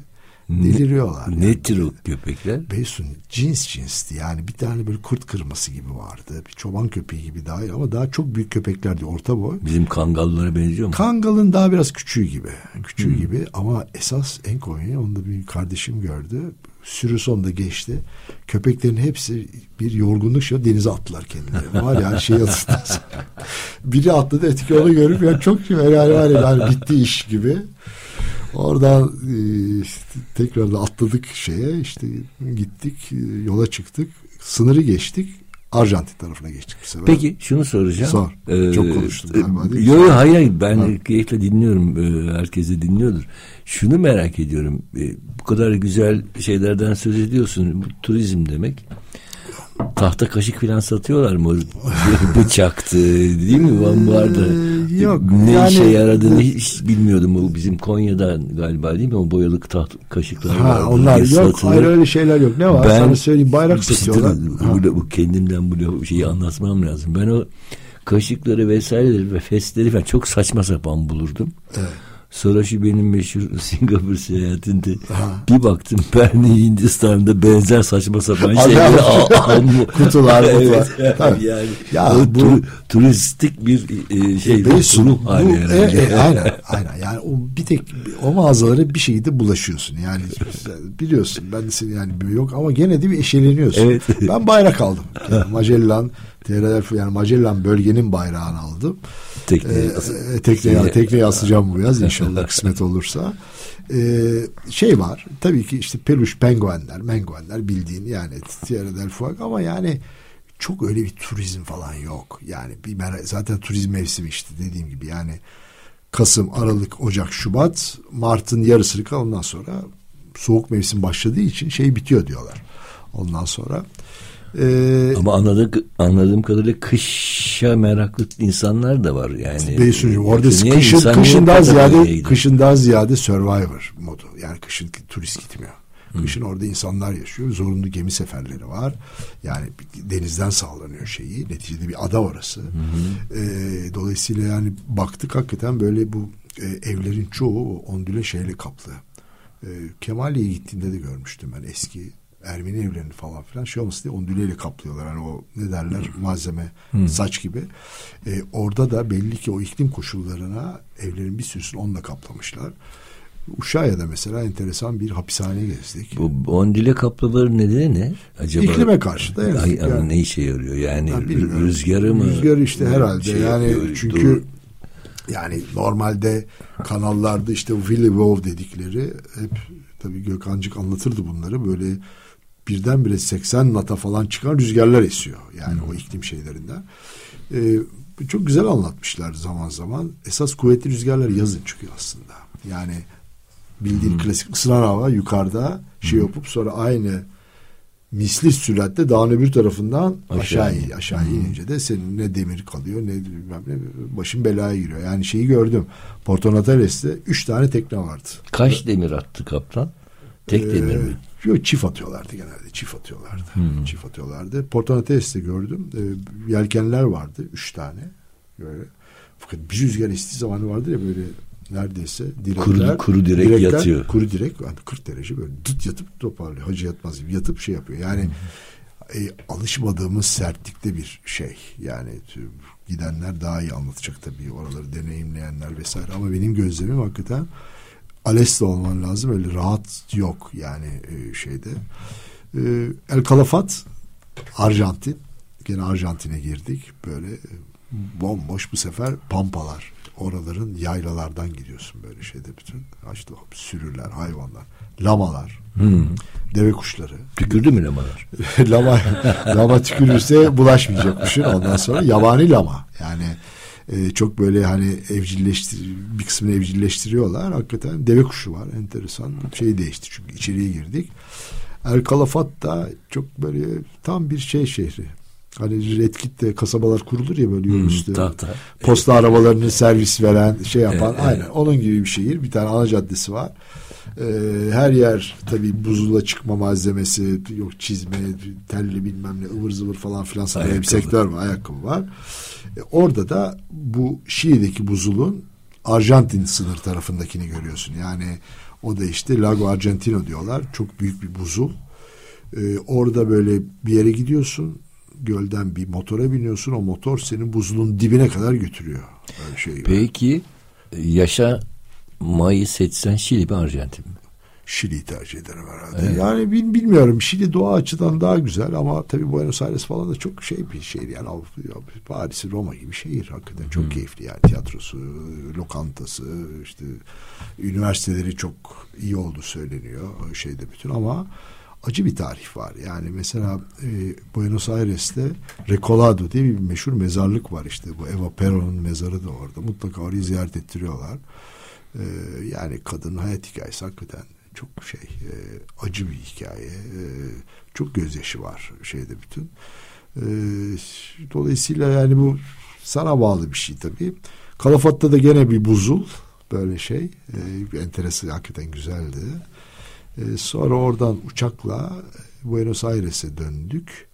Deliriyorlar. Ne yani. tür köpekler? Beysun cins cinsti. Yani bir tane böyle kurt kırması gibi vardı. Bir çoban köpeği gibi daha iyi ama daha çok büyük köpeklerdi orta boy. Bizim kangallara benziyor mu? Kangalın daha biraz küçüğü gibi. Küçüğü hmm. gibi ama esas en komiği onu da bir kardeşim gördü. Sürü sonunda geçti. Köpeklerin hepsi bir yorgunluk şey denize attılar kendileri. Var yani şey atılmaz. Biri atladı öteki onu görüp ya çok şey yani var ya bitti iş gibi. Oradan e, tekrar da atladık şeye işte gittik e, yola çıktık sınırı geçtik Arjantin tarafına geçtik bu sefer. Peki şunu soracağım. Sor. Ee, Çok konuştum galiba değil mi? Yok hayır hayır ben ha. keyifle dinliyorum. Ee, herkes de dinliyordur. Şunu merak ediyorum. Ee, bu kadar güzel şeylerden söz ediyorsun. Bu turizm demek tahta kaşık falan satıyorlar mı? Bıçaktı değil mi? Ben vardı. Ee, yok. Ne yani, işe yaradığını hiç bilmiyordum. Bu bizim Konya'da galiba değil mi? O boyalık taht kaşıklar ha, var. Onlar yok. Satılır. Hayır öyle şeyler yok. Ne var? Ben, Sana söyleyeyim bayrak satıyorlar. Bu, bu kendimden bu şeyi anlatmam lazım. Ben o kaşıkları vesaireleri ve fesleri falan çok saçma sapan bulurdum. Evet. Sonra şu benim meşhur Singapur seyahatinde ha. bir baktım Berni Hindistan'da benzer saçma sapan şeyler almış. Kutular evet, yani, yani ya bu tur, turistik bir e, şey e, bir sunum hali e, e, aynen aynen yani o bir tek o mağazalara bir şekilde bulaşıyorsun yani biliyorsun ben de seni yani yok ama gene de bir eşeleniyorsun. Evet. Ben bayrak aldım. Yani Magellan TRF yani Magellan bölgenin bayrağını aldım. Tekneye, ee, tekneye, tekneye asacağım bu yaz inşallah kısmet olursa. Ee, şey var tabii ki işte peluş penguenler, menguenler bildiğin yani Tierra del Fuego ama yani çok öyle bir turizm falan yok. Yani bir zaten turizm mevsimi işte dediğim gibi yani Kasım, Aralık, Ocak, Şubat, Mart'ın yarısını kal ondan sonra soğuk mevsim başladığı için şey bitiyor diyorlar. Ondan sonra ee, Ama anladık, anladığım kadarıyla kışa meraklı insanlar da var yani. Beysuncuğum orada kışın, kışın daha ziyade kışın daha ziyade Survivor modu. Yani kışın turist gitmiyor. Kışın orada insanlar yaşıyor. Zorunlu gemi seferleri var. Yani denizden sağlanıyor şeyi. Neticede bir ada orası. Hı hı. E, dolayısıyla yani baktık hakikaten böyle bu e, evlerin çoğu ondüle şeyle kaplı. E, Kemali'ye gittiğimde de görmüştüm ben eski Ermeni evlerini falan filan şey olmasın diye ondüleyle kaplıyorlar. Hani o ne derler malzeme hmm. saç gibi. E, orada da belli ki o iklim koşullarına evlerin bir sürüsünü onunla kaplamışlar. Uşağı'da mesela enteresan bir hapishane gezdik. Bu ondüle kaplaları nedeni ne? Acaba İklime karşı da yani, yani ne işe yarıyor? Yani ya rüzgarı mı? Rüzgar işte herhalde. Şey yani yapıyor, çünkü dur. yani normalde kanallarda işte Willy Wow dedikleri hep tabii Gökhancık anlatırdı bunları böyle birdenbire 80 nata falan çıkan rüzgarlar esiyor. Yani hmm. o iklim şeylerinden. Ee, çok güzel anlatmışlar zaman zaman. Esas kuvvetli rüzgarlar yazın çıkıyor aslında. Yani bildiğin hmm. klasik ısınan hava yukarıda şey hmm. yapıp sonra aynı misli süratle dağın öbür tarafından aşağı, aşağı, aşağı hmm. inince de senin ne demir kalıyor ne bilmem ne başın belaya giriyor. Yani şeyi gördüm. Porto Natales'te üç tane tekne vardı. Kaç demir attı kaptan? Tek ee, demir mi? Çift atıyorlardı genelde. Çift atıyorlardı. Hmm. Çift atıyorlardı. Portonates'te gördüm. E, yelkenler vardı. Üç tane. Böyle. Fakat bir rüzgar estiği zamanı vardı ya böyle neredeyse direkler. Kuru, kuru direk direkler, yatıyor. Kuru direk yani 40 derece böyle dıt yatıp toparlıyor. Hacı yatmaz gibi yatıp şey yapıyor. Yani hmm. e, alışmadığımız sertlikte bir şey. Yani gidenler daha iyi anlatacak tabii oraları deneyimleyenler vesaire. Ama benim gözlemim hakikaten Ales'te olman lazım. Öyle rahat yok yani e, şeyde. E, El Calafat Arjantin. Gene Arjantin'e girdik. Böyle e, bomboş bu sefer pampalar. oraların yaylalardan gidiyorsun böyle şeyde bütün. İşte sürüler, hayvanlar, lamalar, Hmm. deve kuşları. Tükürdü mü lamalar? lama, lama tükürürse bulaşmayacak kuşun. Ondan sonra yabani lama. Yani e, çok böyle hani evcilleştir bir kısmını evcilleştiriyorlar. Hakikaten deve kuşu var. Enteresan. Şey değişti çünkü içeriye girdik. El Kalafat da çok böyle tam bir şey şehri. Hani Red Kit'te kasabalar kurulur ya böyle yol Hmm, üstü. tahta. Posta arabalarını servis veren şey yapan. Evet, aynen onun gibi bir şehir. Bir tane ana caddesi var. Ee, her yer tabii buzula çıkma malzemesi yok çizme telli bilmem ne ıvır zıvır falan filan satan bir sektör var ayakkabı var. Ee, orada da bu Şili'deki buzulun Arjantin sınır tarafındakini görüyorsun. Yani o da işte Lago Argentino diyorlar. Çok büyük bir buzul. Ee, orada böyle bir yere gidiyorsun. Gölden bir motora biniyorsun. O motor senin buzulun dibine kadar götürüyor. Böyle şey. gibi. Peki yaşa Mayı seçsen Şili mi Arjantin mi? Şili'yi tercih ederim herhalde. Yani bil, bilmiyorum. Şili doğa açıdan daha güzel ama tabii Buenos Aires falan da çok şey bir şehir. Yani Paris, Roma gibi şehir hakikaten çok keyifli yani tiyatrosu, lokantası, işte üniversiteleri çok iyi oldu söyleniyor şeyde bütün ama acı bir tarih var. Yani mesela e, Buenos Aires'te Recolado diye bir meşhur mezarlık var işte. Bu Eva Peron'un mezarı da orada. Mutlaka orayı ziyaret ettiriyorlar. Ee, yani kadının hayat hikayesi hakikaten çok şey e, acı bir hikaye. E, çok gözyaşı var şeyde bütün. E, dolayısıyla yani bu sana bağlı bir şey tabii. Kalafat'ta da gene bir buzul böyle şey. E, enteresan hakikaten güzeldi. E, sonra oradan uçakla Buenos Aires'e döndük.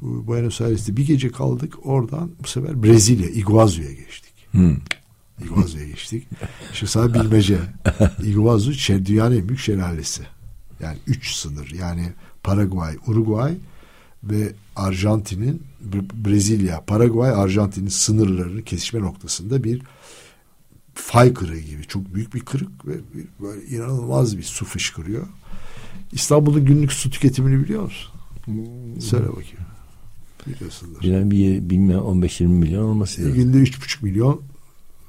Bu Buenos Aires'te bir gece kaldık. Oradan bu sefer Brezilya, Iguazu'ya geçtik. Hmm. Iguazu'ya geçtik. Şimdi sana bilmece. Iguazu dünyanın en büyük şelalesi. Yani üç sınır. Yani Paraguay, Uruguay ve Arjantin'in Bre- Brezilya, Paraguay, Arjantin'in sınırlarının kesişme noktasında bir fay kırığı gibi. Çok büyük bir kırık ve bir, böyle inanılmaz bir su fışkırıyor. İstanbul'un günlük su tüketimini biliyor musun? Söyle bakayım. Biliyorsundur. Bir bilmem 15-20 milyon olması lazım. Günde üç buçuk milyon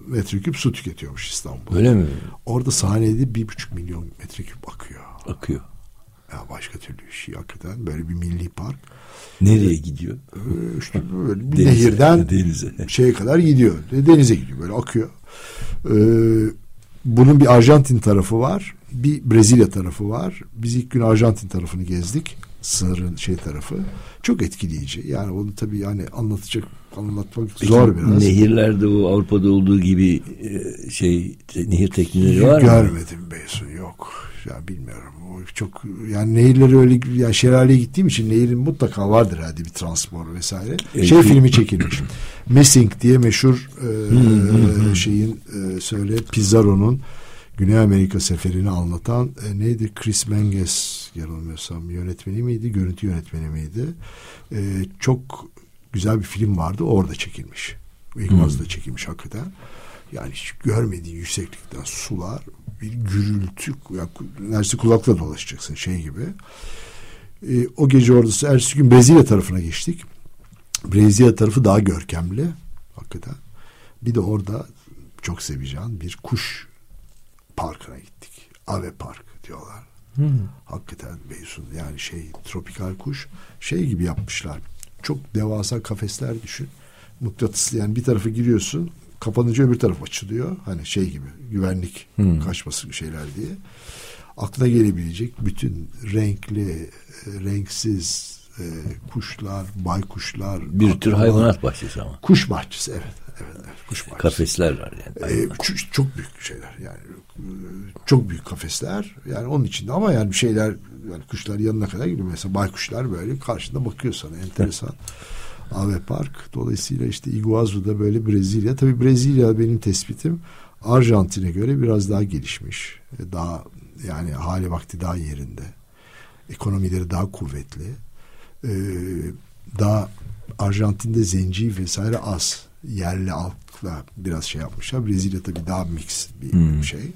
metreküp su tüketiyormuş İstanbul. Öyle mi? Orada sahnede bir buçuk milyon metreküp akıyor. Akıyor. Ya başka türlü bir şey hakikaten. Böyle bir milli park. Nereye gidiyor? Ee, işte böyle bir Denize, nehirden denize. şeye kadar gidiyor. Denize gidiyor böyle akıyor. Ee, bunun bir Arjantin tarafı var. Bir Brezilya tarafı var. Biz ilk gün Arjantin tarafını gezdik. Sınırın şey tarafı. Çok etkileyici. Yani onu tabii yani anlatacak anlatmak Peki, zor biraz. Nehirlerde o Avrupa'da olduğu gibi e, şey nehir tekneleri var mı? Görmedim Beysun yok. Ya bilmiyorum. O çok yani nehirleri öyle yani şelaleye gittiğim için nehirin mutlaka vardır herhalde bir transpor vesaire. Evet. Şey filmi çekilmiş. Messing diye meşhur e, şeyin e, söyle Pizarro'nun Güney Amerika seferini anlatan e, neydi Chris Menges yanılmıyorsam yönetmeni miydi görüntü yönetmeni miydi? E, çok güzel bir film vardı orada çekilmiş. Iguazu'da çekilmiş hakikaten. Yani hiç görmediğin yükseklikten sular bir gürültü ya, neredeyse kulakla dolaşacaksın şey gibi. E, o gece orada ertesi gün Brezilya tarafına geçtik. Brezilya tarafı daha görkemli hakikaten. Bir de orada çok seveceğin bir kuş parkına gittik. Ave Park diyorlar. Hakikaten Beysun yani şey tropikal kuş şey gibi yapmışlar. Çok devasa kafesler düşün. Mıknatıslı yani bir tarafa giriyorsun kapanınca öbür taraf açılıyor. Hani şey gibi güvenlik kaçması şeyler diye. Aklına gelebilecek bütün renkli, renksiz e, kuşlar, baykuşlar. Bir tür hayvanat bahçesi ama. Kuş bahçesi evet. Evet, evet. Kuş bahçesi. Kafesler var yani. Ee, ç- çok büyük şeyler yani. Çok büyük kafesler. Yani onun içinde ama yani bir şeyler yani kuşlar yanına kadar gidiyor. Mesela baykuşlar böyle karşında bakıyor sana. Enteresan. Ave Park. Dolayısıyla işte Iguazu'da böyle Brezilya. Tabii Brezilya benim tespitim Arjantin'e göre biraz daha gelişmiş. E, daha yani hali vakti daha yerinde. Ekonomileri daha kuvvetli. Ee, daha Arjantin'de zenci vesaire az yerli halkla biraz şey yapmışlar. Brezilya tabii daha mix bir Hmm. şey.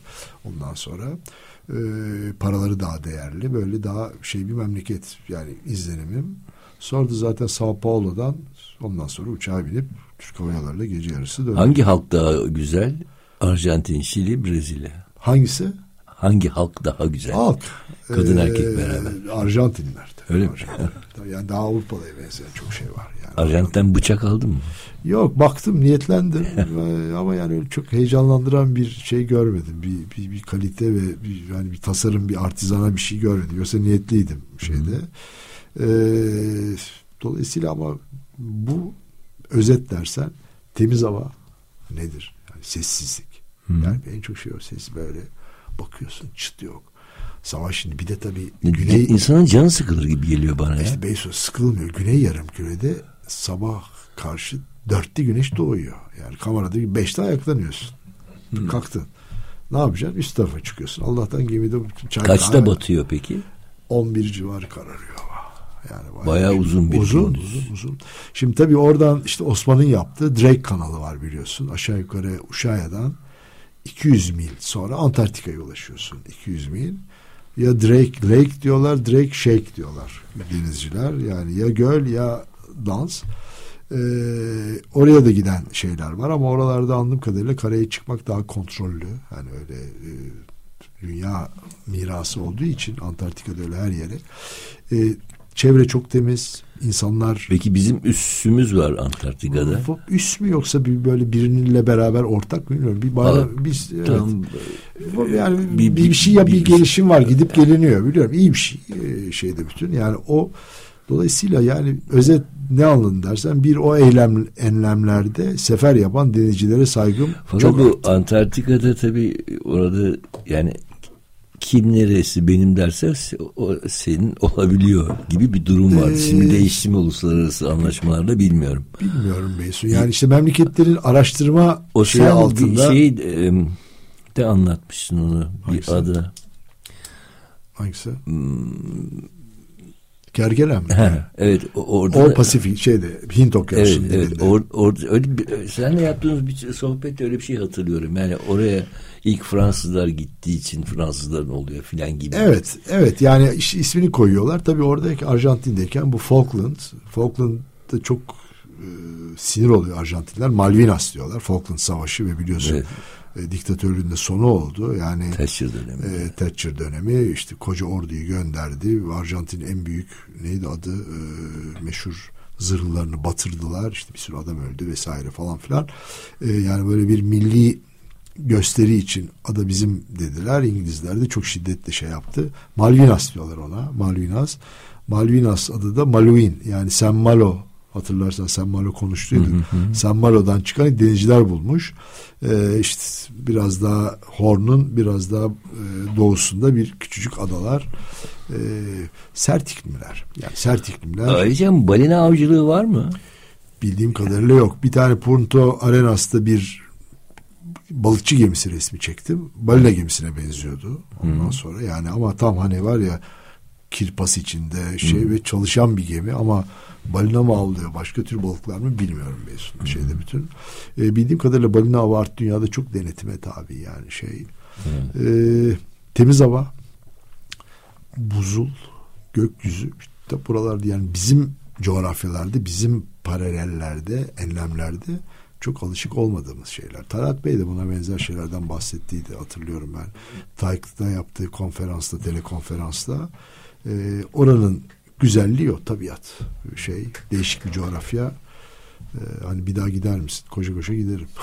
Ondan sonra e, paraları daha değerli. Böyle daha şey bir memleket yani izlenimim. Sonra da zaten Sao Paulo'dan ondan sonra uçağa binip Türk Hava Yolları'yla gece yarısı döndüm. Hangi halk daha güzel? Arjantin, Şili, Brezilya. Hangisi? Hangi halk daha güzel? Halk. Kadın Ee, erkek beraber. Arjantinler. Öyle mi? Yani daha Avrupa'ya benzeyen çok şey var. Yani. Arjantin'den bıçak aldın mı? Yok baktım niyetlendim Ee, ama yani öyle çok heyecanlandıran bir şey görmedim. Bir, bir, bir kalite ve bir, yani bir tasarım bir artizana bir şey görmedim. Yoksa niyetliydim şeyde. Ee, dolayısıyla ama bu özet dersen temiz hava nedir? Yani sessizlik. Yani en çok şey o ses böyle bakıyorsun çıt yok. Savaş şimdi bir de tabii güney İnsanın canı sıkılır gibi geliyor bana ya. işte Beysos sıkılmıyor. Güney yarım kürede sabah karşı dörtte güneş doğuyor. Yani kamerada beşte ayaklanıyorsun. Kalktın. Ne yapacaksın? Üst tarafa çıkıyorsun. Allah'tan gemide çay Kaçta kahve- batıyor peki? 11 civarı kararıyor. Yani Bayağı uzun bir uzun, gündüz. uzun uzun. Şimdi tabii oradan işte Osman'ın yaptığı Drake kanalı var biliyorsun. Aşağı yukarı Uşağı'dan 200 mil sonra Antarktika'ya ulaşıyorsun. 200 mil. Ya Drake Lake diyorlar, Drake Shake diyorlar denizciler. Yani ya göl ya dans. Ee, oraya da giden şeyler var ama oralarda anladığım kadarıyla karaya çıkmak daha kontrollü. Yani öyle e, dünya mirası olduğu için Antarktika'da öyle her yere. Ee, çevre çok temiz. İnsanlar Peki bizim üssümüz var Antarktika'da. Üs mü yoksa bir böyle birininle beraber ortak bilmiyorum. Bir bayram, Aa, biz evet. Tam Bu yani bir- bir, bir- şey ya bir, bir- gelişim var gidip geliniyor biliyorum iyi bir şey e, şeyde bütün yani o dolayısıyla yani özet ne anladın dersen bir o eylem enlemlerde sefer yapan denizcilere saygım Fakat çok bu Antarktika'da tabii orada yani kim neresi benim derse o senin olabiliyor gibi bir durum var. Ee, Şimdi değişti mi uluslararası anlaşmalarda bilmiyorum. bilmiyorum Beysun yani işte memleketlerin araştırma O sen altında şey de anlatmıştın onu Hangisi? bir adı. hangisi? Gergelen mi? ha, evet orada o Pasifik şeyde Hint Evet, Okyanusu'nun evet. dibinde. Or, or, öyle bir, senle yaptığımız bir sohbette öyle bir şey hatırlıyorum. Yani oraya ilk Fransızlar gittiği için Fransızların oluyor filan gibi. Evet, evet. Yani iş- ismini koyuyorlar. Tabii oradaki Arjantin'deyken bu Falkland, Falkland'da çok e, sinir oluyor Arjantinler. Malvinas diyorlar. Falkland Savaşı ve biliyorsun Evet. E, diktatörlüğün de sonu oldu. Yani Thatcher dönemi. e, Thatcher dönemi işte koca orduyu gönderdi. Arjantin en büyük neydi adı e, meşhur zırhlarını batırdılar. İşte bir sürü adam öldü vesaire falan filan. E, yani böyle bir milli gösteri için ada bizim dediler. İngilizler de çok şiddetle şey yaptı. Malvinas diyorlar ona. Malvinas. Malvinas adı da Malouin. Yani San Malo hatırlarsan San Malo konuştuyduk. San Malo'dan çıkan denizciler bulmuş. Ee, işte biraz daha Horn'un biraz daha e, doğusunda bir küçücük adalar. Ee, sert iklimler. Yani sert iklimler. Ayrıca balina avcılığı var mı? Bildiğim kadarıyla yok. Bir tane Punto Arenas'ta bir balıkçı gemisi resmi çektim. Balina gemisine benziyordu. Ondan sonra yani ama tam hani var ya kirpas içinde şey ve çalışan bir gemi ama balina mı avlıyor başka tür balıklar mı bilmiyorum Mesut şeyde bütün. E, bildiğim kadarıyla balina avı artık dünyada çok denetime tabi yani şey. E, temiz hava buzul gökyüzü işte buralarda yani bizim coğrafyalarda bizim paralellerde enlemlerde çok alışık olmadığımız şeyler. Talat Bey de buna benzer şeylerden bahsettiydi hatırlıyorum ben. TAIK'ta yaptığı konferansta, telekonferansta e, oranın güzelliği o tabiat şey değişik bir coğrafya. E, hani bir daha gider misin? Koşa koşa giderim.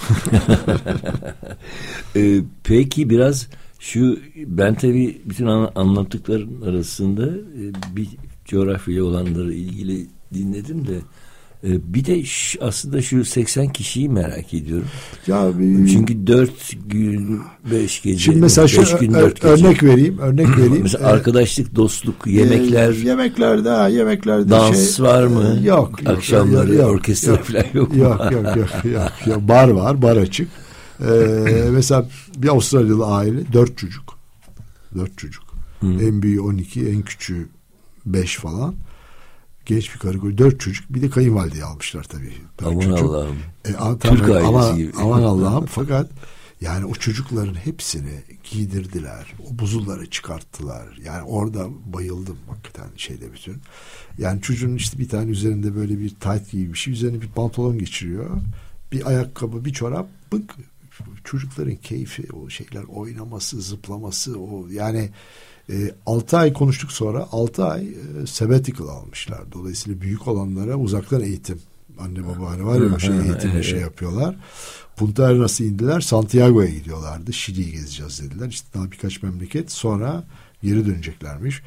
Ee, peki biraz şu ben tabii bütün an- anlattıkların arasında e, bir coğrafyayla olanları ilgili dinledim de bir de aslında şu 80 kişiyi merak ediyorum. ya bir- Çünkü 4 gün 5 gece Şimdi mesela şu 5 gün ö- 4 ö- gece. örnek vereyim, örnek vereyim. Mesela E, arkadaşlık, dostluk, yemekler, E, yemeklerde ha, yemeklerde dans şey, var mı? e, Yok. Akşamları yok, yok, orkestra yok. falan yok mu? Yok yok yok yok. yok. Bar var, bar açık. E, mesela bir Avustralyalı aile dört çocuk. Dört çocuk. En büyüğü 12, en küçüğü 5 falan. Genç bir karı koca. Dört çocuk. Bir de kayınvalideyi almışlar tabii. Dört Aman çocuk. Allah'ım. E, a- Türk tabii, ailesi ama, gibi. Aman Allah'ım fakat yani o çocukların hepsini giydirdiler. O buzulları çıkarttılar. Yani orada bayıldım hakikaten şeyde bütün. Yani çocuğun işte bir tane üzerinde böyle bir bir şey. Üzerine bir pantolon geçiriyor. Bir ayakkabı, bir çorap. Bık çocukların keyfi o şeyler oynaması zıplaması o yani e, 6 ay konuştuk sonra 6 ay e, sabbatical almışlar. Dolayısıyla büyük olanlara uzaktan eğitim anne baba hani var ya şey eğitimle şey yapıyorlar. Punta Arenas'a indiler Santiago'ya gidiyorlardı. Şili'yi gezeceğiz dediler. İşte daha birkaç memleket sonra geri döneceklermiş.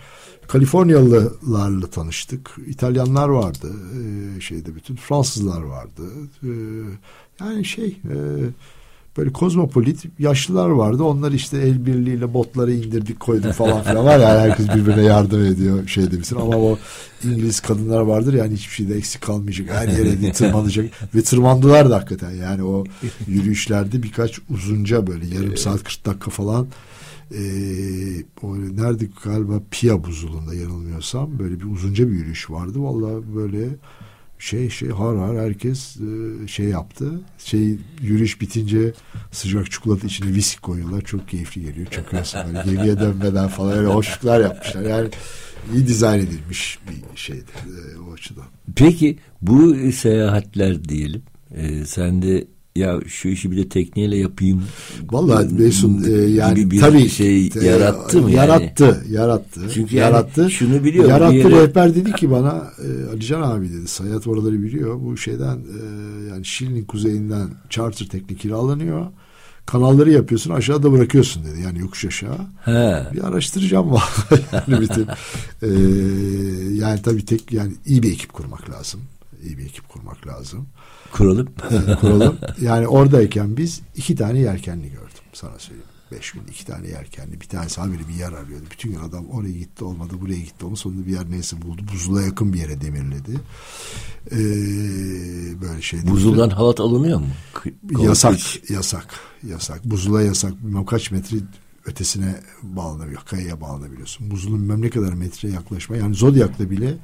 Kaliforniyalılarla tanıştık. İtalyanlar vardı. Ee, şeyde bütün Fransızlar vardı. Ee, yani şey e, böyle kozmopolit yaşlılar vardı. Onlar işte el birliğiyle botları indirdik koyduk falan filan var yani herkes birbirine yardım ediyor şey demişsin ama o İngiliz kadınlar vardır yani hiçbir şeyde eksik kalmayacak. Her yere tırmanacak ve tırmandılar da hakikaten yani o yürüyüşlerde birkaç uzunca böyle yarım saat 40 dakika falan e, o nerede galiba Pia buzulunda yanılmıyorsam böyle bir uzunca bir yürüyüş vardı. Vallahi böyle şey şey har har herkes e, şey yaptı. Şey yürüyüş bitince sıcak çikolata içine viski koyuyorlar. Çok keyifli geliyor. Çöküyorsun böyle geriye dönmeden falan öyle hoşluklar yapmışlar. Yani iyi dizayn edilmiş bir şeydi e, o açıdan. Peki bu seyahatler diyelim. E, sen de ya şu işi bir de tekniğiyle yapayım. Vallahi Mesut e, yani bir tabii şey e, yarattı mı yarattı, yani? Yarattı. Çünkü yarattı. Yani şunu biliyor. Yarattı yere... rehber dedi ki bana e, Alican abi dedi. Sayat oraları biliyor. Bu şeyden e, yani Şili'nin kuzeyinden charter teknik kiralanıyor. Kanalları yapıyorsun aşağıda bırakıyorsun dedi. Yani yokuş aşağı. He. Bir araştıracağım vallahi. yani bütün e, yani tabii tek yani iyi bir ekip kurmak lazım. İyi bir ekip kurmak lazım. Kuralım. kuralım. Yani oradayken biz iki tane yelkenli gördüm sana söyleyeyim. Beş gün iki tane yelkenli. Bir tanesi haberi bir yer arıyordu. Bütün gün adam oraya gitti olmadı buraya gitti olmadı. Sonunda bir yer neyse buldu. Buzula yakın bir yere demirledi. Ee, böyle şey. Buzuldan halat alınıyor mu? yasak. Yasak. Yasak. Buzula yasak. Bilmem kaç metre ötesine bağlanabiliyor. Kayaya bağlanabiliyorsun. Buzulun bilmem ne kadar metre yaklaşma. Yani Zodyak'ta bile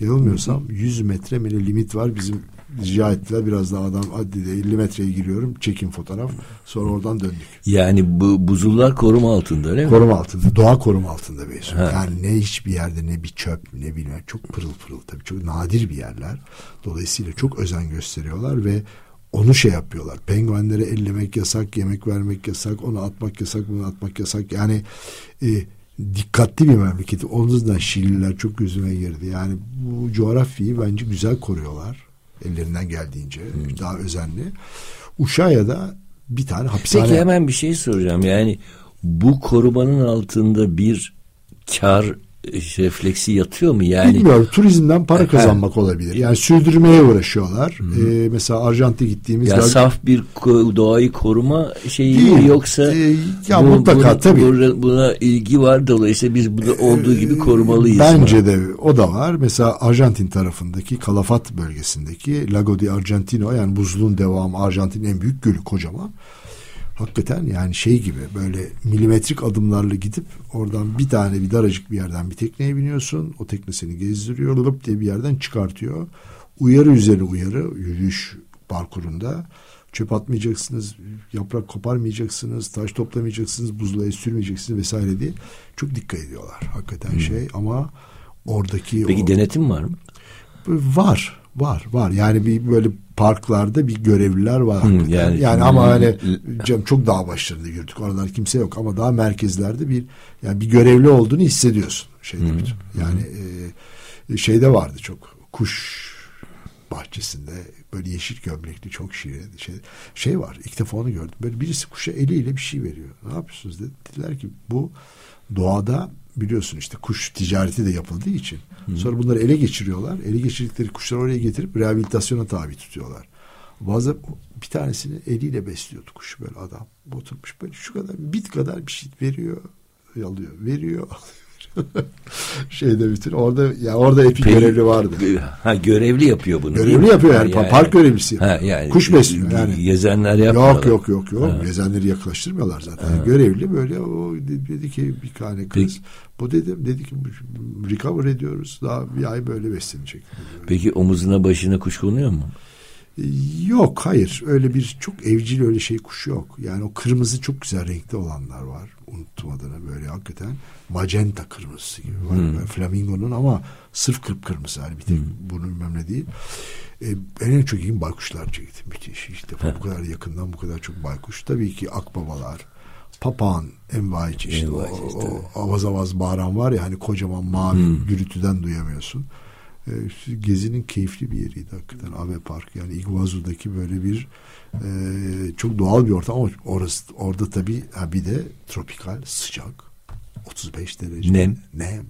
yanılmıyorsam 100 metre mi limit var. Bizim rica ettiler. Biraz daha adam hadi de 50 metreye giriyorum. Çekin fotoğraf. Sonra oradan döndük. Yani bu buzullar koruma altında öyle mi? Koruma altında. Doğa koruma altında Beysun. Yani ne hiçbir yerde ne bir çöp ne bilmem. Çok pırıl pırıl tabii. Çok nadir bir yerler. Dolayısıyla çok özen gösteriyorlar ve onu şey yapıyorlar. Penguenlere ellemek yasak, yemek vermek yasak, onu atmak yasak, bunu atmak yasak. Yani e, dikkatli bir memleketi. Onun yüzden Şililer çok gözüme girdi. Yani bu coğrafyayı bence güzel koruyorlar ellerinden geldiğince hmm. daha özenli. Uşağı'ya bir tane hapishane. Peki hemen bir şey soracağım. Yani bu korumanın altında bir kar refleksi yatıyor mu yani? Bilmiyorum. Turizmden para kazanmak olabilir. Yani sürdürmeye uğraşıyorlar. Ee, mesela Arjantin'e gittiğimiz... Ya saf bir doğayı koruma şeyi değil. yoksa... Ee, ya bu, mutlaka bu, tabii. Buna, buna ilgi var. Dolayısıyla biz burada olduğu gibi ee, korumalıyız. Bence mı? de o da var. Mesela Arjantin tarafındaki Kalafat bölgesindeki Lago di Argentino yani buzluğun devamı Arjantin'in en büyük gölü kocaman hakikaten yani şey gibi böyle milimetrik adımlarla gidip oradan bir tane bir daracık bir yerden bir tekneye biniyorsun. O tekne seni gezdiriyor lıp diye bir yerden çıkartıyor. Uyarı üzerine uyarı yürüyüş parkurunda. Çöp atmayacaksınız, yaprak koparmayacaksınız, taş toplamayacaksınız, buzluğa sürmeyeceksiniz vesaire diye çok dikkat ediyorlar. Hakikaten hmm. şey ama oradaki Peki o, denetim var mı? Var. Var var yani bir böyle parklarda bir görevliler var. Hmm, yani yani ama hani cam çok daha başlarında yürüdük. Oralar kimse yok ama daha merkezlerde bir yani bir görevli olduğunu hissediyorsun şeyde bütün. Yani e, şeyde vardı çok kuş bahçesinde böyle yeşil gömlekli çok şirin şey, şey var. İlk defa onu gördüm. Böyle birisi kuşa eliyle bir şey veriyor. Ne yapıyorsunuz dedi. Dediler ki bu doğada biliyorsun işte kuş ticareti de yapıldığı için. Hı. Sonra bunları ele geçiriyorlar. Ele geçirdikleri kuşları oraya getirip rehabilitasyona tabi tutuyorlar. Bazı bir tanesini eliyle besliyordu kuş böyle adam. Oturmuş böyle şu kadar bit kadar bir şey veriyor, alıyor, veriyor, şeyde bütün orada ya orada epi Peki, görevli vardı. Ha görevli yapıyor bunu. Görevli yapıyor yani, yani park görevlisi. Ha, yani kuş besliyor yani. Gezenler yapmıyorlar. Yok yok yok yok. Ha. Gezenleri yaklaştırmıyorlar zaten. Ha. Görevli böyle o dedi ki bir tane kız Peki. bu dedim dedi ki recover ediyoruz. Daha bir ay böyle beslenecek. Peki omuzuna başına kuş konuyor mu? Yok hayır öyle bir çok evcil öyle şey kuş yok. Yani o kırmızı çok güzel renkli olanlar var. Unuttum adını böyle hakikaten magenta kırmızısı gibi var. Hmm. Flamingonun ama sırf kırpkırmızı hani bir tek hmm. burnu bilmem ne değil. E, en çok ilgim baykuşlar çekti. Müthiş. İşte bu kadar yakından bu kadar çok baykuş. Tabii ki akbabalar, papağan, envaiç işte, Envaiç o, işte. o avaz avaz bağıran var ya hani kocaman mavi Hmm. gürültüden duyamıyorsun. E, gezinin keyifli bir yeriydi hakikaten Ave Park. Yani Iguazu'daki böyle bir e, çok doğal bir ortam ama orası orada tabii ha bir de tropikal sıcak 35 derece Nem. nem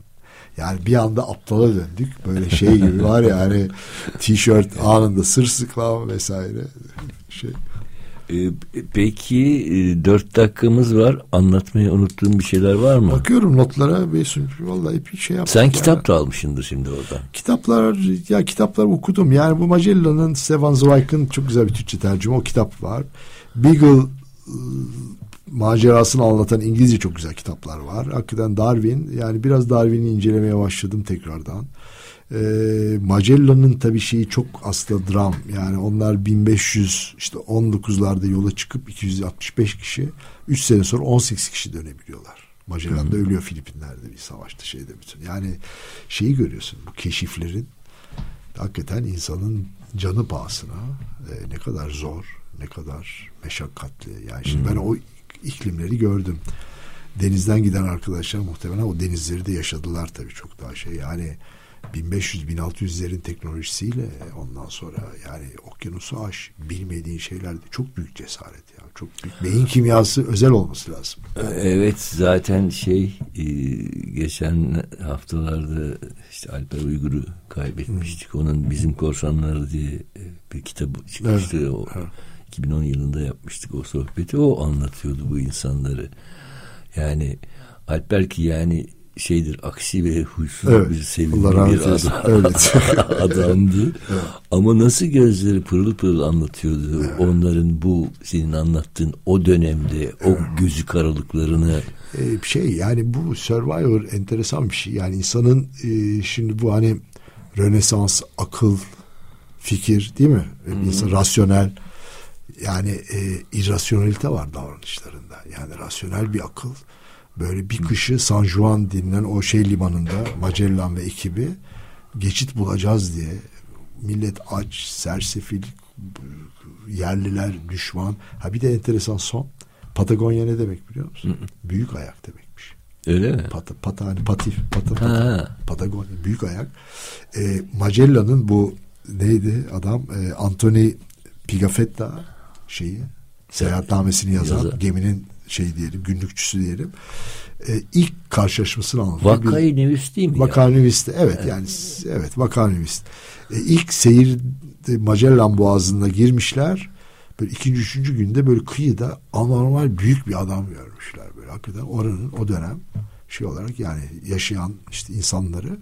yani bir anda aptala döndük böyle şey gibi var ya hani tişört anında sırsıklam vesaire şey peki e, dört dakikamız var. Anlatmayı unuttuğum bir şeyler var mı? bakıyorum notlara ve vallahi bir şey yaptım. Sen Yani kitap da almışsındır şimdi oradan. kitaplar ya kitaplar okudum yani bu Magellan'ın Stefan Zweig'ın çok güzel bir Türkçe tercüme o kitap var Beagle ıı, macerasını anlatan İngilizce çok güzel kitaplar var. Hakikaten Darwin yani biraz Darwin'i incelemeye başladım tekrardan. Ee, Magellan'ın tabii şeyi çok aslında dram. Yani onlar 1500 işte 19'larda yola çıkıp 265 kişi 3 sene sonra 18 kişi dönebiliyorlar. Magellan da ölüyor Filipinler'de bir savaşta şeyde bütün. Yani şeyi görüyorsun bu keşiflerin hakikaten insanın canı pahasına e, ne kadar zor, ne kadar meşakkatli. Yani şimdi ben o iklimleri gördüm. Denizden giden arkadaşlar muhtemelen o denizleri de yaşadılar tabii çok daha şey. Yani 1500-1600'lerin teknolojisiyle ondan sonra yani okyanusu aş bilmediğin şeylerde çok büyük cesaret ya. Çok büyük. Beyin kimyası özel olması lazım. Evet zaten şey e, geçen haftalarda işte Alper Uygur'u kaybetmiştik. Onun Bizim Korsanlar diye e, bir kitabı çıkmıştı. Evet, O, evet. 2010 yılında yapmıştık o sohbeti. O anlatıyordu bu insanları. Yani Alper ki yani şeydir aksi ve huysuz Evet, bir sevimli bir adam, Evet. adamdı. Ama nasıl gözleri pırıl pırıl anlatıyordu. Onların bu senin anlattığın o dönemde o gözü karalıklarını Ee, şey yani bu Survivor enteresan bir şey. Yani insanın e, şimdi bu hani Rönesans, akıl, fikir değil mi? Bir İnsan rasyonel yani e, irrasyonelite var davranışlarında. Yani rasyonel bir akıl. Böyle bir kışı San Juan denilen o şey limanında Magellan ve ekibi geçit bulacağız diye millet aç, sersefil, yerliler düşman. Ha bir de enteresan son. Patagonya ne demek biliyor musun? Büyük ayak demekmiş. öyle mi? Pata, pata hani patif, pata, pata. Patagonya büyük ayak. E, Magellan'ın bu neydi adam? E, Anthony Pigafetta şeyi seyahatnamesini yazan Yazar. geminin şey diyelim günlükçüsü diyelim. E, ilk karşılaşmasını anlatıyor. Vakayı Nevis değil mi? ya? Vakanüvist evet, yani evet Vakanüvist. E, ilk seyir Magellan Boğazı'na girmişler. Böyle ikinci üçüncü günde böyle kıyıda anormal büyük bir adam görmüşler böyle hakikaten oranın o dönem şey olarak yani yaşayan işte insanları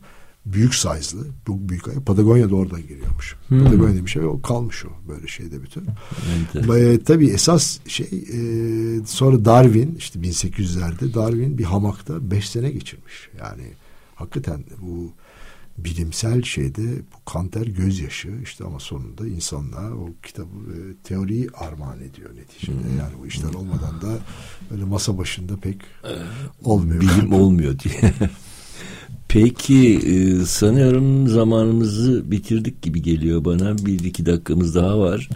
büyük size'lı çok büyük ayak Patagonya'da oradan giriyormuş. Hmm. Patagonya demiş ve o kalmış o böyle şeyde bütün. Evet. E, tabii esas şey e, sonra Darwin işte 1800'lerde Darwin bir hamakta 5 sene geçirmiş. Yani hakikaten bu bilimsel şeyde bu kanter gözyaşı işte ama sonunda insanlığa o kitabı e, teoriyi armağan ediyor neticede. Yani bu işler olmadan da böyle masa başında pek olmuyor. Bilim olmuyor diye. Peki e, sanıyorum zamanımızı bitirdik gibi geliyor bana. Bir iki dakikamız daha var.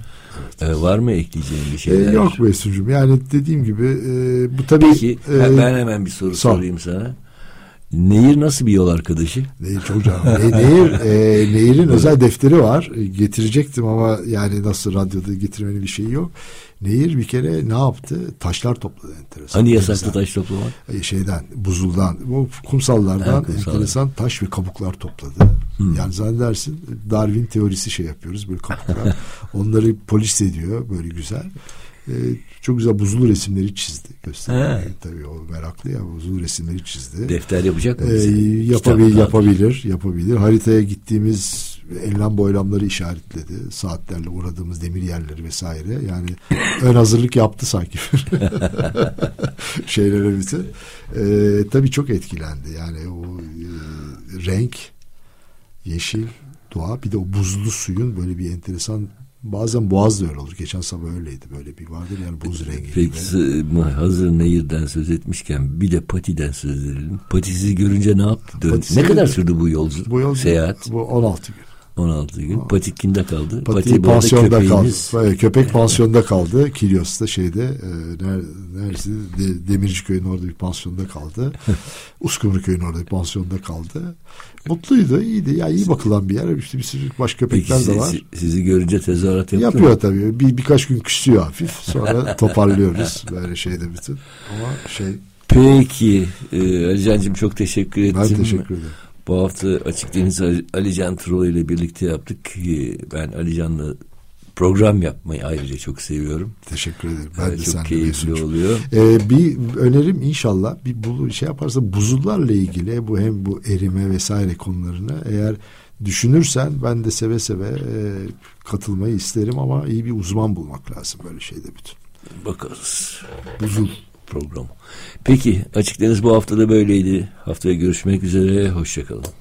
E, var mı ekleyeceğim bir E, şeyler? yok Mesut'cum yani dediğim gibi e, bu tabii Peki e, ben hemen bir soru sor. sorayım sana. Nehir nasıl bir yol arkadaşı? Nehir çok canım. Ne- Nehir, e, Nehir'in özel defteri var. E, getirecektim ama yani nasıl radyoda getirmenin bir şeyi yok. Nehir bir kere ne yaptı? Taşlar topladı enteresan. Hani yasaklı taş toplamak? E, Şeyden, buzuldan, bu kumsallardan Ha, kumsallar. enteresan taş ve kabuklar topladı. Yani zannedersin Darwin teorisi şey yapıyoruz böyle kabuklar. Onları polis ediyor böyle güzel. E, çok güzel buzul resimleri çizdi. Gösterdi. Ha. Tabii o meraklı ya buzul resimleri çizdi. Defter yapacak mı? Ee, yapabil, yapabilir, yapabilir. Haritaya gittiğimiz enlem boylamları işaretledi. Saatlerle uğradığımız demir yerleri vesaire. Yani ön hazırlık yaptı sanki. Şeylere bütün. Ee, tabii çok etkilendi. Yani o e, renk, yeşil, doğa bir de o buzlu suyun böyle bir enteresan Bazen boğaz da öyle olur. Geçen sabah öyleydi. Böyle bir vardır yani buz rengi gibi. Peki s- hazır nehirden söz etmişken bir de patiden söz edelim. Patisiz görünce ne yaptı? Patisi- ne kadar sürdü bu yolculuk? Bu yol Seyahat. Bu 16 gün. 16 gün. Patik kimde kaldı? Pati, Pati pansiyonda kaldı. Köpek pansiyonda kaldı. Kilyos'ta şeyde e, neresi de, Demirci köyün orada bir pansiyonda kaldı. Uskumru köyün orada bir pansiyonda kaldı. Mutluydu, iyiydi. Ya iyi bakılan bir yer. İşte bir sürü baş köpekler Peki, de var. Sizi, sizi görünce tezahürat yaptı Yapıyor mı? tabii. Bir, birkaç gün küsüyor hafif. Sonra toparlıyoruz böyle şeyde bütün. Ama şey Peki. E, Ali çok teşekkür ettim. Ben teşekkür ederim. Bu hafta Açık Deniz Ali Can Turo ile birlikte yaptık. Ee, ben Ali Can'la program yapmayı ayrıca çok seviyorum. Teşekkür ederim. Ben evet, de çok keyifli oluyor. Ee, bir önerim inşallah bir bulu şey yaparsa buzullarla ilgili bu hem bu erime vesaire konularını eğer düşünürsen ben de seve seve e, katılmayı isterim ama iyi bir uzman bulmak lazım böyle şeyde bütün. Bakarız. Buzul programı. Peki Açık Deniz bu hafta da böyleydi. Haftaya görüşmek üzere. Hoşçakalın.